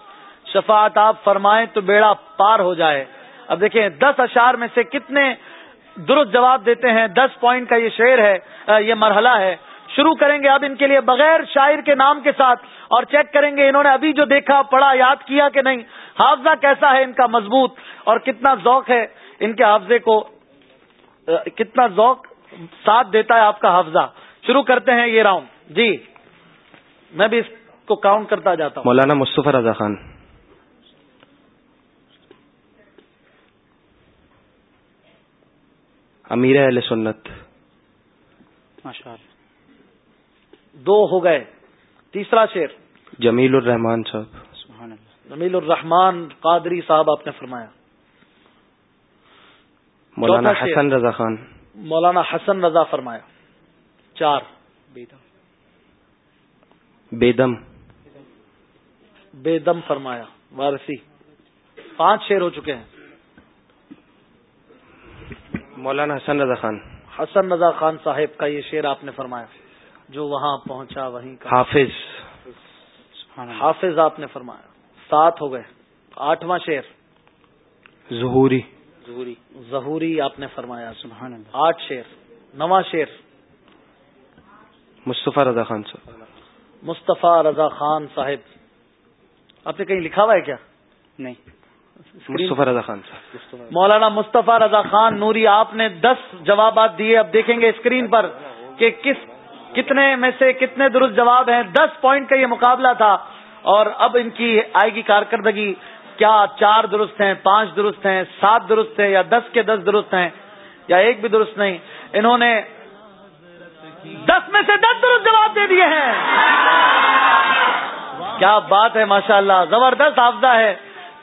Speaker 1: شفاعت آپ فرمائیں تو بیڑا پار ہو جائے۔ اب دیکھیں، دس اشار میں سے کتنے درست جواب دیتے ہیں۔ دس پوائنٹ کا یہ شعر ہے یہ مرحلہ ہے۔ شروع کریں گے اب ان کے لیے بغیر شاعر کے نام کے ساتھ اور چیک کریں گے انہوں نے ابھی جو دیکھا، پڑھا، یاد کیا کہ نہیں۔ حافظہ کیسا ہے ان کا مضبوط اور کتنا ذوق ہے۔ ان کے حافظے کو کتنا ذوق ساتھ دیتا ہے آپ کا حافظہ شروع کرتے ہیں یہ راؤنڈ۔ جی۔ میں بھی اس کو کاؤنٹ کرتا جاتا ہوں۔
Speaker 4: مولانا مصطفی رضا خان۔ امیر اہل سنت۔
Speaker 1: دو ہو گئے۔ تیسرا شیر
Speaker 4: جمیل الرحمان صاحب۔
Speaker 1: جمیل الرحمان قادری صاحب آپ نے فرمایا۔
Speaker 4: مولانا حسن رضا خان۔
Speaker 1: مولانا حسن رضا فرمایا۔ چار۔
Speaker 4: بیدم۔
Speaker 1: بے دم فرمایا۔ وارسی پانچ شیر ہو چکے ہیں۔
Speaker 4: مولانا حسن رضا خان۔
Speaker 1: حسن رضا خان صاحب کا یہ شیر آپ نے فرمایا۔ جو وہاں پہنچا وہیں کا۔
Speaker 4: حافظ۔
Speaker 1: حافظ آپ نے فرمایا۔ سات ہو گئے۔ آٹھواں شیر۔
Speaker 4: ظہوری۔
Speaker 1: ظہوری. ظہوری آپ نے فرمایا سبحان آٹھ شیر نواں شیر
Speaker 4: مصطفیٰ رضا خان صاحب.
Speaker 1: مصطفیٰ رضا خان صاحب. آپ نے کہیں لکھا ہوا ہے کیا؟
Speaker 2: نہیں.
Speaker 4: مصطفیٰ رضا خان صاحب.
Speaker 1: مولانا مصطفیٰ رضا خان نوری آپ نے دس جوابات دیے. اب دیکھیں گے اسکرین پر کہ کس کتنے میں سے کتنے درست جواب ہیں. دس پوائنٹ کا یہ مقابلہ تھا اور اب ان کی آئے گی کارکردگی. کیا چار درست ہیں، پانچ درست ہیں، سات درست ہیں یا دس کے دس درست ہیں یا ایک بھی درست نہیں؟ انہوں نے دس میں سے دس درست جواب دے دیے ہیں۔ کیا بات ہے ماشاء اللہ زبردست حافظہ ہے۔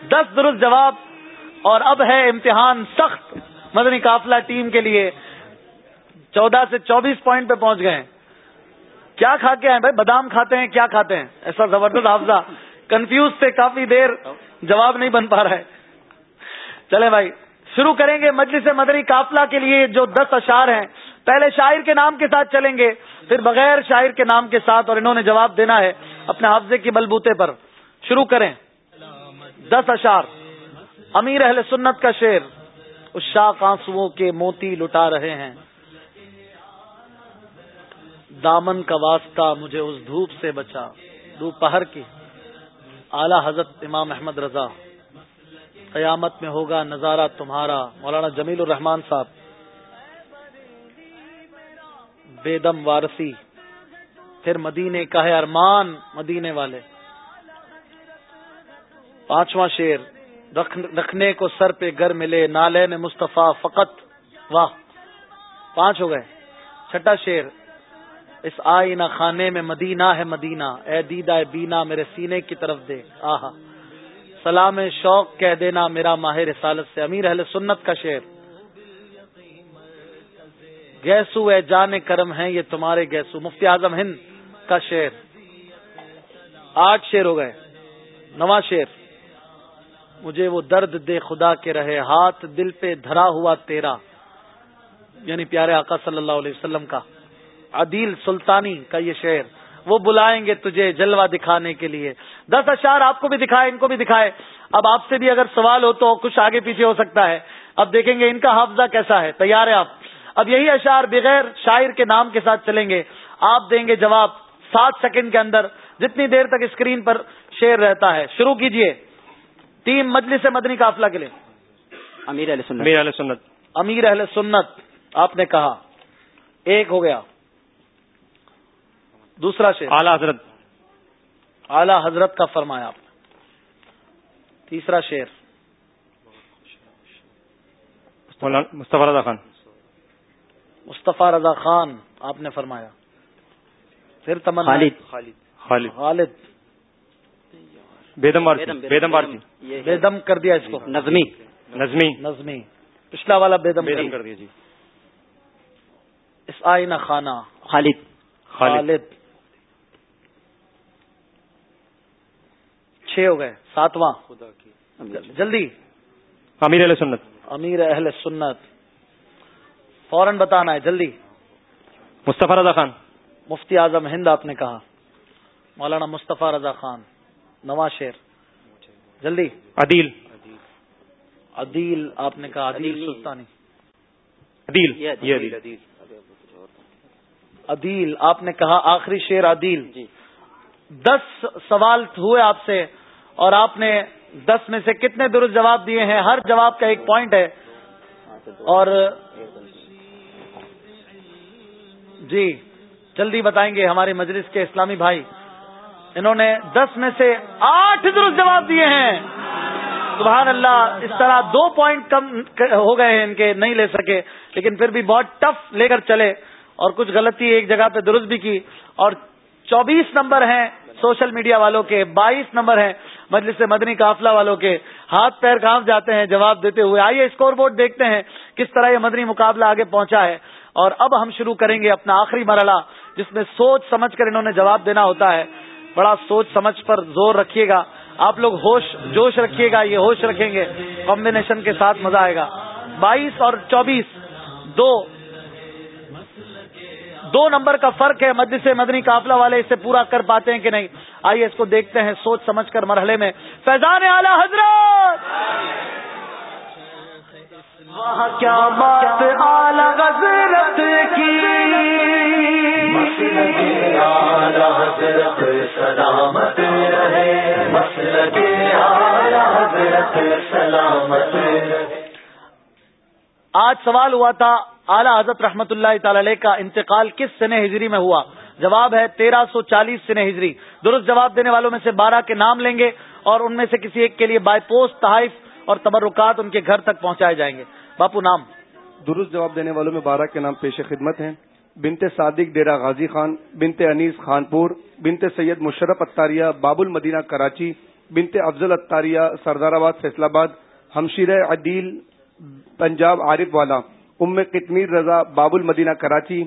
Speaker 1: دس درست جواب اور اب ہے امتحان سخت مدنی قافلہ ٹیم کے لیے۔ چودہ سے چوبیس پوائنٹ پہ پہنچ گئے۔ کیا کھا کے ہیں بھائی؟ بادام کھاتے ہیں، کیا کھاتے ہیں؟ ایسا زبردست حافظہ۔ کنفیوز سے کافی دیر جواب نہیں بن پا رہا ہے۔ چلے بھائی، شروع کریں گے مجلس مدنی قافلہ کے لیے جو دس اشار ہیں۔ پہلے شاعر کے نام کے ساتھ چلیں گے، پھر بغیر شاعر کے نام کے ساتھ اور انہوں نے جواب دینا ہے اپنے حافظے کی بلبوتے پر۔ شروع کریں۔ دس اشار امیر اہل سنت کا شیر اس شاہ آنسو کے موتی لٹا رہے ہیں۔ دامن کا واسطہ مجھے اس دھوپ سے بچا۔ دوپہر کی۔ اعلی حضرت امام احمد رضا، قیامت میں ہوگا نظارہ تمہارا، مولانا جمیل الرحمان صاحب، بیدم وارسی، پھر مدینے کا ہے ارمان مدینے والے۔ پانچواں شیر رکھنے کو سر پہ گر ملے، نالے میں مصطفیٰ فقط، واہ، پانچ ہو گئے۔ چھٹا شیر اس آئینہ خانے میں مدینہ ہے مدینہ۔ اے دیدہ بینا میرے سینے کی طرف دے۔ آہا۔ سلام شوق کہہ دینا میرا ماہر رسالت سے۔ امیر اہل سنت کا شیر گیسو اے جان کرم ہیں، یہ تمہارے گیسو۔ مفتی اعظم ہند کا شیر آٹھ شیر ہو گئے۔ نواں شیر مجھے وہ درد دے خدا کے رہے، ہاتھ دل پہ دھرا ہوا تیرا۔ یعنی پیارے آقا صلی اللہ علیہ وسلم کا۔ عدیل سلطانی کا یہ شعر وہ بلائیں گے تجھے جلوہ دکھانے کے لیے۔ دس اشار آپ کو بھی دکھائے ان کو بھی دکھائے۔ اب آپ سے بھی اگر سوال ہو تو کچھ آگے پیچھے ہو سکتا ہے۔ اب دیکھیں گے ان کا حافظہ کیسا ہے۔ تیار ہے آپ؟ اب یہی اشار بغیر شاعر کے نام کے ساتھ چلیں گے۔ آپ دیں گے جواب سات سیکنڈ کے اندر۔ جتنی دیر تک اسکرین پر شیر رہتا ہے شروع کیجیے۔ تین مجلس مدنی قافلہ کے لیے۔
Speaker 2: امیر اہل سنت۔ امیر اہل سنت۔
Speaker 1: امیر اہل سنت آپ نے کہا۔ ایک ہو گیا۔ دوسرا شیر
Speaker 3: اعلی حضرت۔
Speaker 1: اعلی حضرت کا فرمایا آپ نے۔ تیسرا شیر
Speaker 3: مصطفیٰ رضا خان۔
Speaker 1: مصطفیٰ رضا خان آپ نے فرمایا۔ پھر تمنا۔
Speaker 2: خالد۔
Speaker 3: خالد۔
Speaker 1: خالد۔
Speaker 3: بیدم بیدم
Speaker 1: بیدم کر دیا اس کو۔
Speaker 2: نظمی۔
Speaker 3: نظمی۔
Speaker 1: نظمی۔ پچھلا والا بیدم
Speaker 3: بیدم کر دیا۔ جی۔
Speaker 1: اس آئینہ خانہ۔
Speaker 2: خالد۔
Speaker 1: خالد۔ چھ ہو گئے ساتواں۔ جلدی۔
Speaker 3: امیر اہل سنت۔
Speaker 1: امیر اہل سنت۔ فوراً بتانا ہے جلدی۔
Speaker 3: مصطفیٰ رضا خان۔
Speaker 1: مفتی اعظم ہند آپ نے کہا۔ مولانا مصطفیٰ رضا خان نواز شیر۔ جلدی۔
Speaker 3: عدیل۔
Speaker 1: عدیل آپ نے کہا عدیل سلطانی۔
Speaker 3: عدیل۔
Speaker 1: عدیل آپ نے کہا آخری شیر عدیل۔ جی۔ دس سوال ہوئے آپ سے۔ اور آپ نے دس میں سے کتنے درست جواب دیے ہیں؟ ہر جواب کا ایک پوائنٹ ہے۔ اور جی جلدی بتائیں گے ہمارے مجلس کے اسلامی بھائی۔ انہوں نے دس میں سے آٹھ درست جواب دیے ہیں۔ سبحان اللہ، اس طرح دو پوائنٹ کم ہو گئے ہیں ان کے، نہیں لے سکے۔ لیکن پھر بھی بہت ٹف لے کر چلے۔ اور کچھ غلطی ایک جگہ پہ درست بھی کی۔ اور چوبیس نمبر ہیں۔ سوشل میڈیا والوں کے بائیس نمبر ہیں، مجلس سے مدنی قافلہ والوں کے ہاتھ پیر کانپ جاتے ہیں جواب دیتے ہوئے۔ آئیے اسکور بورڈ دیکھتے ہیں کس طرح یہ مدنی مقابلہ آگے پہنچا ہے۔ اور اب ہم شروع کریں گے اپنا آخری مرحلہ، جس میں سوچ سمجھ کر انہوں نے جواب دینا ہوتا ہے۔ بڑا سوچ سمجھ پر زور رکھیے گا۔ آپ لوگ ہوش، جوش رکھیے گا، یہ ہوش رکھیں گے۔ کمبینیشن کے ساتھ مزہ آئے گا۔ بائیس اور چوبیس، دو دو نمبر کا فرق ہے مد سے مدنی قافلہ والے اسے پورا کر پاتے ہیں کہ نہیں؟ آئیے اس کو دیکھتے ہیں سوچ سمجھ کر مرحلے میں۔ فیضان اعلی حضرت! کیا بات اعلی حضرت کی؟ حضرت سلامت رہے۔ سلامت آج سوال ہوا تھا اعلیٰ حضرت رحمت اللہ تعالی علیہ کا انتقال کس سن ہجری میں ہوا؟ جواب ہے تیرہ سو چالیس سن ہجری۔ درست جواب دینے والوں میں سے بارہ کے نام لیں گے اور ان میں سے کسی ایک کے لیے بائی پوسٹ تحائف اور تبرکات ان کے گھر تک پہنچائے جائیں گے۔ باپو نام۔
Speaker 5: درست جواب دینے والوں میں بارہ کے نام پیش خدمت ہیں۔ بنتے صادق ڈیرا غازی خان بنتے انیس خانپور بنتے سید مشرف اتاریہ باب المدینہ کراچی بنتے افضل اتاریہ سردار آباد فیصلہ آباد ہمشیر عدیل، پنجاب عارف والا۔ ام کتمیر رضا باب المدینہ کراچی،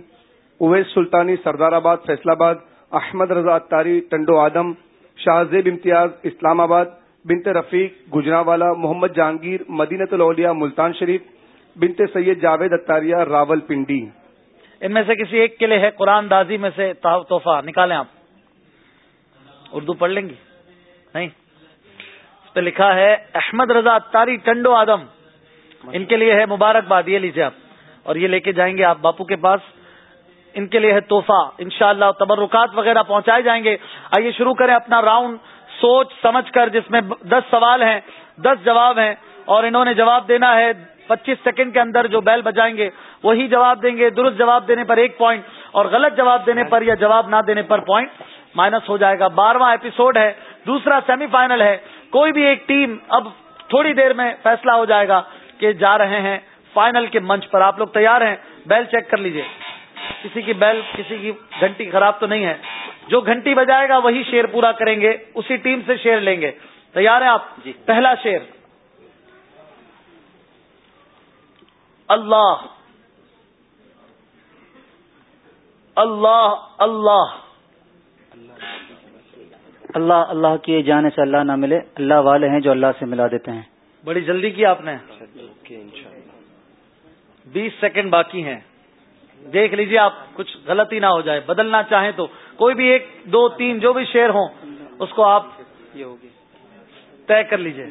Speaker 5: اویس سلطانی سردار آباد فیصلہ آباد، احمد رضا اتاری، ٹنڈو آدم، شاہ زیب امتیاز، اسلام آباد، بنت رفیق گجرا والا محمد جہانگیر مدینت الاولیاء، ملتان شریف، بنت سید جاوید اتاریہ، راول پنڈی۔
Speaker 1: ان میں سے کسی ایک کے لیے ہے قرآن دازی میں سے تحفہ؟ نکالیں آپ۔ اردو پڑھ لیں گی نہیں؟ اس پہ لکھا ہے، احمد رضا اتاری، ٹنڈو آدم۔ ان کے لیے ہے مبارکباد، یہ لیجیے آپ۔ اور یہ لے کے جائیں گے آپ باپو کے پاس۔ ان کے لیے ہے توحفہ انشاءاللہ اللہ تبرکات وغیرہ پہنچائے جائیں گے۔ آئیے شروع کریں اپنا راؤنڈ۔ سوچ سمجھ کر جس میں دس سوال ہیں، دس جواب ہیں اور انہوں نے جواب دینا ہے۔ پچیس سیکنڈ کے اندر جو بیل بجائیں گے، وہی جواب دیں گے۔ درست جواب دینے پر ایک پوائنٹ اور غلط جواب دینے پر یا جواب نہ دینے پر پوائنٹ مائنس ہو جائے گا۔ بارہواں ایپیسوڈ ہے، دوسرا سیمی فائنل ہے۔ کوئی بھی ایک ٹیم اب تھوڑی دیر میں فیصلہ ہو جائے گا کہ جا رہے ہیں۔ فائنل کے منچ پر آپ لوگ تیار ہیں بیل چیک کر لیجیے۔ کسی کی بیل کسی کی گھنٹی خراب تو نہیں ہے۔ جو گھنٹی بجائے گا وہی شیر پورا کریں گے اسی ٹیم سے شیر لیں گے۔ تیار ہیں آپ؟ جی۔ پہلا شیر۔ اللہ۔ اللہ اللہ۔
Speaker 2: اللہ اللہ کی جانے سے اللہ نہ ملے۔ اللہ والے ہیں جو اللہ سے ملا دیتے ہیں۔
Speaker 1: بڑی جلدی کی آپ نے۔ بیس سیکنڈ باقی ہیں۔ دیکھ لیجیے آپ کچھ غلطی نہ ہو جائے۔ بدلنا چاہیں تو کوئی بھی ایک دو تین جو بھی شیر ہوں اس کو آپ طے کر لیجیے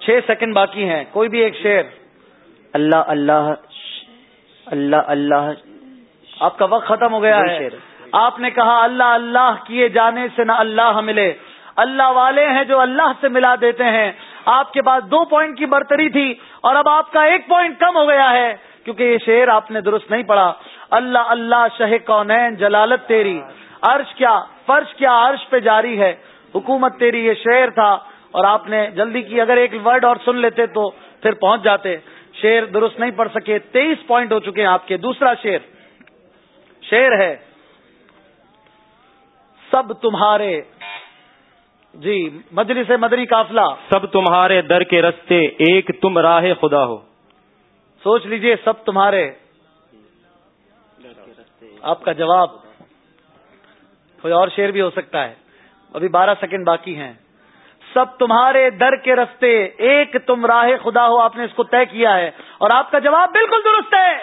Speaker 1: چھ سیکنڈ باقی ہیں۔ کوئی بھی ایک شیر
Speaker 2: اللہ اللہ اللہ اللہ۔
Speaker 1: آپ کا وقت ختم ہو گیا ہے۔ آپ نے کہا اللہ اللہ کیے جانے سے نہ اللہ ملے۔ اللہ والے ہیں جو اللہ سے ملا دیتے ہیں۔ آپ کے پاس دو پوائنٹ کی برتری تھی اور اب آپ کا ایک پوائنٹ کم ہو گیا ہے، کیونکہ یہ شعر آپ نے درست نہیں پڑھا۔ اللہ اللہ، شہ کونین، جلالت تیری۔ عرش کیا، فرش کیا عرش پہ جاری ہے۔ حکومت تیری یہ شعر تھا اور آپ نے جلدی کی، اگر ایک ورڈ اور سن لیتے تو پھر پہنچ جاتے۔ شیر درست نہیں پڑھ سکے، تیئیس پوائنٹ ہو چکے ہیں آپ کے۔ دوسرا شیر شیر ہے، سب تمہارے جی مجلس مدری قافلہ۔
Speaker 3: سب تمہارے در کے رستے ایک تم راہ خدا ہو۔
Speaker 1: سوچ لیجیے سب تمہارے۔ آپ کا جواب۔ کوئی اور شیر بھی ہو سکتا ہے۔ ابھی بارہ سیکنڈ باقی ہیں۔ سب تمہارے در کے رستے ایک تم راہ خدا ہو آپ نے اس کو طے کیا ہے۔ اور آپ کا جواب بالکل درست ہے۔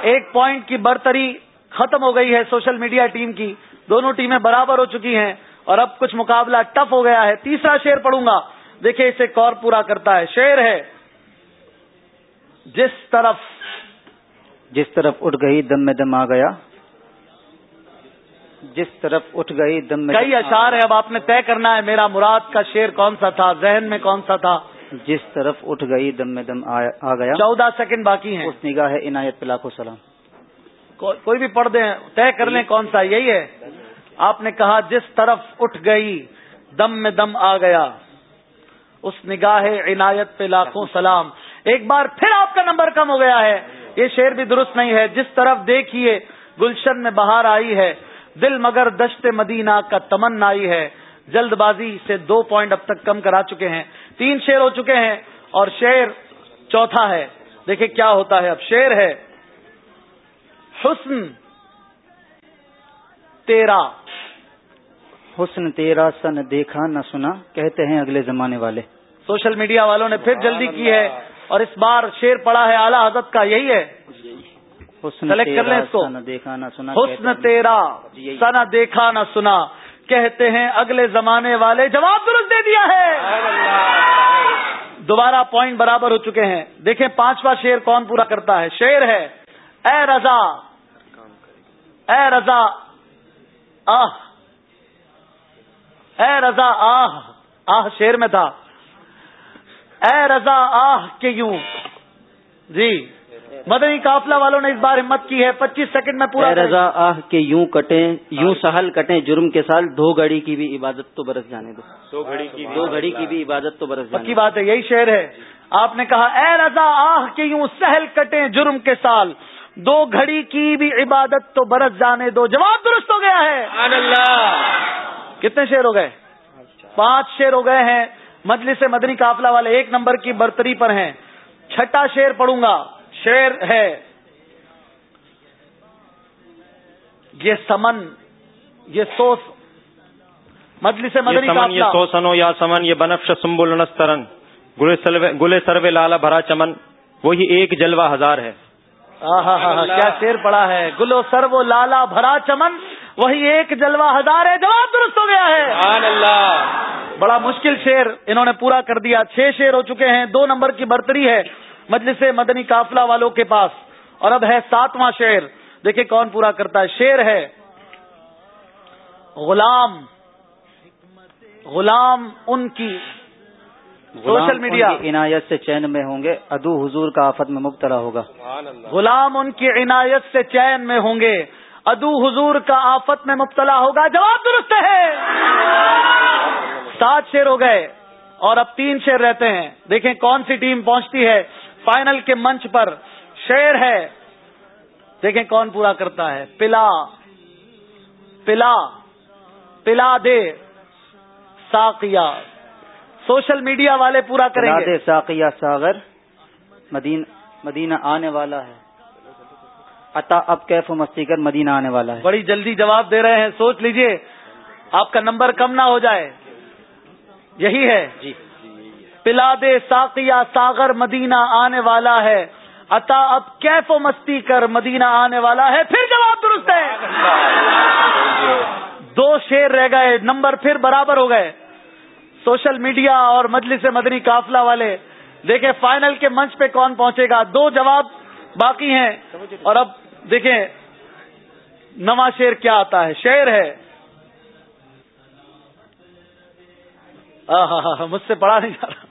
Speaker 1: ایک پوائنٹ کی برتری ختم ہو گئی ہے سوشل میڈیا ٹیم کی۔ دونوں ٹیمیں برابر ہو چکی ہیں۔ اور اب کچھ مقابلہ ٹف ہو گیا ہے تیسرا شیر پڑھوں گا۔ دیکھیں اسے کور پورا کرتا ہے۔ شیر ہے جس طرف
Speaker 2: جس طرف اٹھ گئی دم میں دم آ گیا۔ جس طرف اٹھ گئی دم میں
Speaker 1: کئی اشار ہے اب آپ نے طے کرنا ہے میرا مراد کا شیر کون سا تھا ذہن میں کون سا تھا۔
Speaker 2: جس طرف اٹھ گئی دم میں دم آ گیا۔
Speaker 1: چودہ سیکنڈ باقی ہیں۔
Speaker 2: اس نگاہ عنایت پہ لاکھوں سلام۔
Speaker 1: کوئی بھی پڑھ دیں طے کر لیں کون سا یہی ہے۔ آپ نے کہا جس طرف اٹھ گئی، دم میں دم آ گیا۔ اس نگاہ عنایت پہ لاکھوں سلام۔ ایک بار پھر آپ کا نمبر کم ہو گیا ہے۔ یہ شعر بھی درست نہیں ہے۔ جس طرف دیکھیے، گلشن میں بہار آئی ہے۔ دل مگر دشت مدینہ کا تمن آئی ہے۔ جلد بازی سے دو پوائنٹ اب تک کم کرا چکے ہیں۔ تین شعر ہو چکے ہیں اور شعر چوتھا ہے۔ دیکھیں کیا ہوتا ہے۔ اب شیر ہے، حسن تیرا۔
Speaker 2: حسن تیرا سن دیکھا نہ سنا کہتے ہیں اگلے زمانے والے۔
Speaker 1: سوشل میڈیا والوں نے پھر جلدی کی ہے اور اس بار شیر پڑا ہے اعلیٰ حضرت کا یہی ہے۔ سلیکٹ کر لیں اس کو۔
Speaker 2: دیکھا نہ سنا
Speaker 1: حسن تیرا سنا دیکھا نہ سنا کہتے ہیں اگلے زمانے والے۔ جواب درست دے دیا ہے۔ دوبارہ پوائنٹ برابر ہو چکے ہیں۔ دیکھیں پانچواں شیر کون پورا کرتا ہے۔ شیر ہے اے رضا۔ اے رضا۔ آہ۔ اے رضا آہ آہ شیر میں تھا۔ اے رضا آہ کے یوں؟ جی مدنی قافلہ والوں نے اس بار ہمت کی ہے۔ پچیس سیکنڈ میں پورا
Speaker 2: رضا آہ کے یوں کٹیں یوں سہل کٹیں جرم کے سال دو گھڑی کی بھی عبادت تو برس جانے دو۔
Speaker 3: دو گھڑی کی
Speaker 2: دو گھڑی کی بھی عبادت تو برس
Speaker 1: کی بات ہے یہی شعر ہے۔ آپ نے کہا اے رضا آہ کے یوں سہل کٹیں جرم کے سال دو گھڑی کی بھی عبادت تو برس جانے دو۔ جواب درست ہو گیا ہے۔ کتنے شیر ہو گئے؟ پانچ شیر ہو گئے ہیں۔ مجلس مدنی قافلہ والے ایک نمبر کی برتری پر ہیں۔ چھٹا شیر پڑوں گا۔ شیر ہے۔ یہ سمن یہ سوس۔ مجلس مدنی
Speaker 3: سمن یہ سوسنو یا سمن یہ بنفش سمبل نسترن۔ گلے سروے لالا بھرا چمن۔ وہی ایک جلوہ ہزار ہے۔
Speaker 1: کیا شیر پڑا ہے؟ گلو سرو لالا بھرا چمن۔ وہی ایک جلوہ ہزار ہے جواب درست ہو گیا ہے۔
Speaker 3: اللہ۔
Speaker 1: بڑا مشکل شیر انہوں نے پورا کر دیا۔ چھ شیر ہو چکے ہیں دو نمبر کی برتری ہے مجلس مدنی قافلہ والوں کے پاس۔ اور اب ہے ساتواں شیر دیکھیں کون پورا کرتا ہے۔ شیر ہے غلام غلام ان کی سوشل میڈیا۔
Speaker 2: عنایت سے چین میں ہوں گے۔ ادو حضور کا آفت میں مبتلا ہوگا۔
Speaker 1: غلام ان کی عنایت سے چین میں ہوں گے۔ ادو حضور کا آفت میں مبتلا ہوگا، جواب درست ہے۔ سات شیر ہو گئے اور اب تین شیر رہتے ہیں۔ دیکھیں کون سی ٹیم پہنچتی ہے۔ فائنل کے منچ پر شیر ہے۔ دیکھیں کون پورا کرتا ہے۔ پلا پلا پلا دے ساقیا سوشل میڈیا والے پورا کریں گے۔
Speaker 2: ساقیہ ساگر مدینہ آنے والا ہے۔ عطا اب کیف و مستی کر مدینہ آنے والا ہے۔
Speaker 1: بڑی جلدی جواب دے رہے ہیں سوچ لیجیے آپ کا نمبر کم نہ ہو جائے۔ یہی ہے۔
Speaker 2: جی۔
Speaker 1: پلا دے ساقیہ ساگر مدینہ آنے والا ہے۔ عطا اب کیف و مستی کر مدینہ آنے والا ہے۔ پھر جواب درست ہے۔ دو شیر رہ گئے نمبر پھر برابر ہو گئے۔ سوشل میڈیا اور مجلس مدنی قافلہ والے دیکھیں فائنل کے منچ پہ کون پہنچے گا۔ دو جواب باقی ہیں۔ اور اب دیکھیں نواں شیر کیا آتا ہے؟ شیر ہے۔ مجھ سے پڑھا نہیں جا رہا۔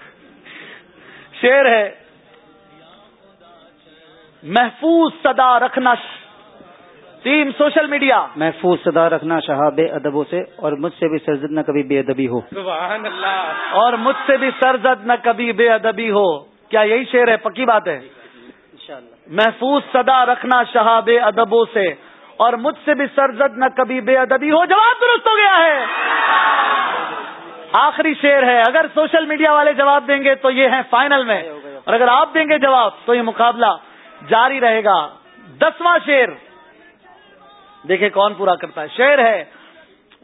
Speaker 1: شیر ہے محفوظ صدا رکھنا ٹیم سوشل میڈیا۔
Speaker 2: محفوظ صدا رکھنا شہاب ادبوں سے اور مجھ سے بھی سرزد نہ کبھی بے ادبی ہو۔
Speaker 3: سبحان اللہ۔
Speaker 1: اور مجھ سے بھی سرزد نہ کبھی بے ادبی ہو۔ کیا یہی شعر ہے؟ پکی بات ہے۔ محفوظ صدا رکھنا شہاب ادبوں سے اور مجھ سے بھی سرزد نہ کبھی بے ادبی ہو۔ جواب درست ہو گیا ہے۔ آخری شعر ہے۔ اگر سوشل میڈیا والے جواب دیں گے تو یہ ہے فائنل میں۔ اور اگر آپ دیں گے جواب تو یہ مقابلہ جاری رہے گا۔ دسواں شیر دیکھیں کون پورا کرتا ہے۔ شعر ہے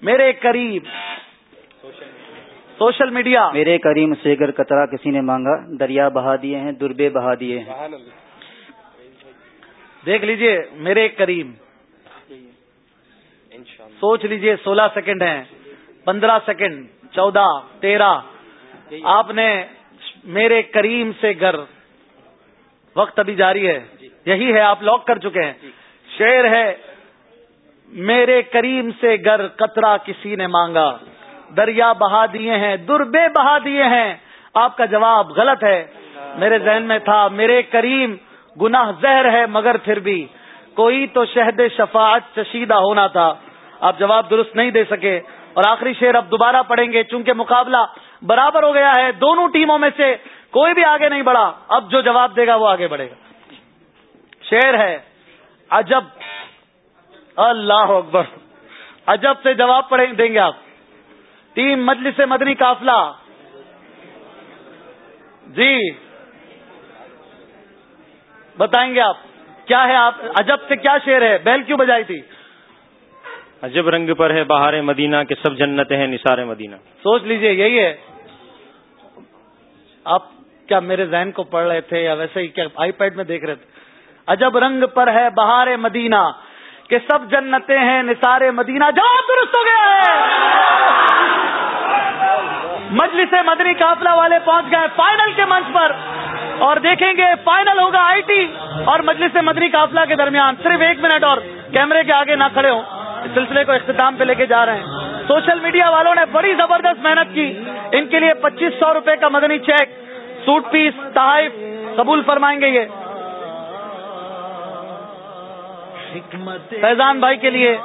Speaker 1: میرے قریب۔ Social media.
Speaker 2: میرے کریم سے گر کترا کسی نے مانگا دریا بہا دیے ہیں دربے بہا دیے ہیں۔
Speaker 1: دیکھ لیجیے میرے کریم۔ سوچ لیجیے سولہ سیکنڈ ہیں، پندرہ سیکنڈ، چودہ، تیرہ۔ آپ نے میرے کریم سے گر وقت ابھی جاری ہے۔ یہی ہے، آپ لاک کر چکے ہیں۔ شعر ہے، میرے کریم سے گر کترا کسی نے مانگا۔ دریا بہا دیے ہیں، دربے بہا دیے ہیں۔ آپ کا جواب غلط ہے۔ میرے ذہن میں تھا، میرے کریم گناہ زہر ہے مگر پھر بھی۔ کوئی تو شہد شفاعت چشیدہ ہونا تھا۔ آپ جواب درست نہیں دے سکے۔ اور آخری شعر اب دوبارہ پڑھیں گے۔ چونکہ مقابلہ برابر ہو گیا ہے دونوں ٹیموں میں سے کوئی بھی آگے نہیں بڑھا۔ اب جو جواب دے گا وہ آگے بڑھے گا۔ شعر ہے، عجب۔ اللہ اکبر۔ عجب سے جواب پڑیں دیں گے آپ۔ ٹیم مجلس مدنی قافلہ۔ جی۔ بتائیں گے آپ کیا ہے آپ؟ عجب سے کیا شعر ہے؟ بیل کیوں بجائی تھی؟
Speaker 3: عجب رنگ پر ہے بہار مدینہ کے سب جنت ہیں نثار مدینہ۔
Speaker 1: سوچ لیجیے یہی ہے۔ آپ کیا میرے ذہن کو پڑھ رہے تھے یا ویسے ہی کیا آئی پیڈ میں دیکھ رہے تھے؟ عجب رنگ پر ہے بہار مدینہ کہ سب جنتیں ہیں نثار مدینہ۔ جواب درست ہو گیا ہے۔ مجلس مدنی قافلہ والے پہنچ گئے فائنل کے منچ پر۔ اور دیکھیں گے فائنل ہوگا آئی ٹی اور مجلس مدنی قافلہ کے درمیان۔ صرف ایک منٹ اور کیمرے کے آگے نہ کھڑے ہوں۔ اس سلسلے کو اختتام پہ لے کے جا رہے ہیں۔ سوشل میڈیا والوں نے بڑی زبردست محنت کی۔ ان کے لیے پچیس سو روپے کا مدنی چیک، سوٹ پیس، تحائف قبول فرمائیں گے یہ۔ فیضان بھائی کے لیے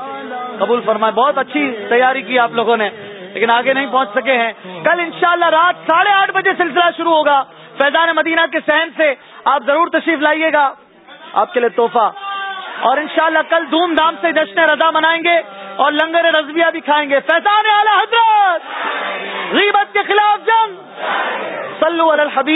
Speaker 1: قبول فرمائے بہت اچھی تیاری کی آپ لوگوں نے، لیکن آگے نہیں پہنچ سکے ہیں۔ کل انشاءاللہ رات ساڑھے آٹھ بجے سلسلہ شروع ہوگا۔ فیضان مدینہ کے سہن سے آپ ضرور تشریف لائیے گا۔ آپ کے لیے تحفہ۔ اور انشاءاللہ کل دھوم دھام سے جشن رضا منائیں گے اور لنگر رضویہ بھی کھائیں گے۔ فیضان اعلی حضرت، غیبت کے خلاف جنگ۔ صلو علی الحبیب۔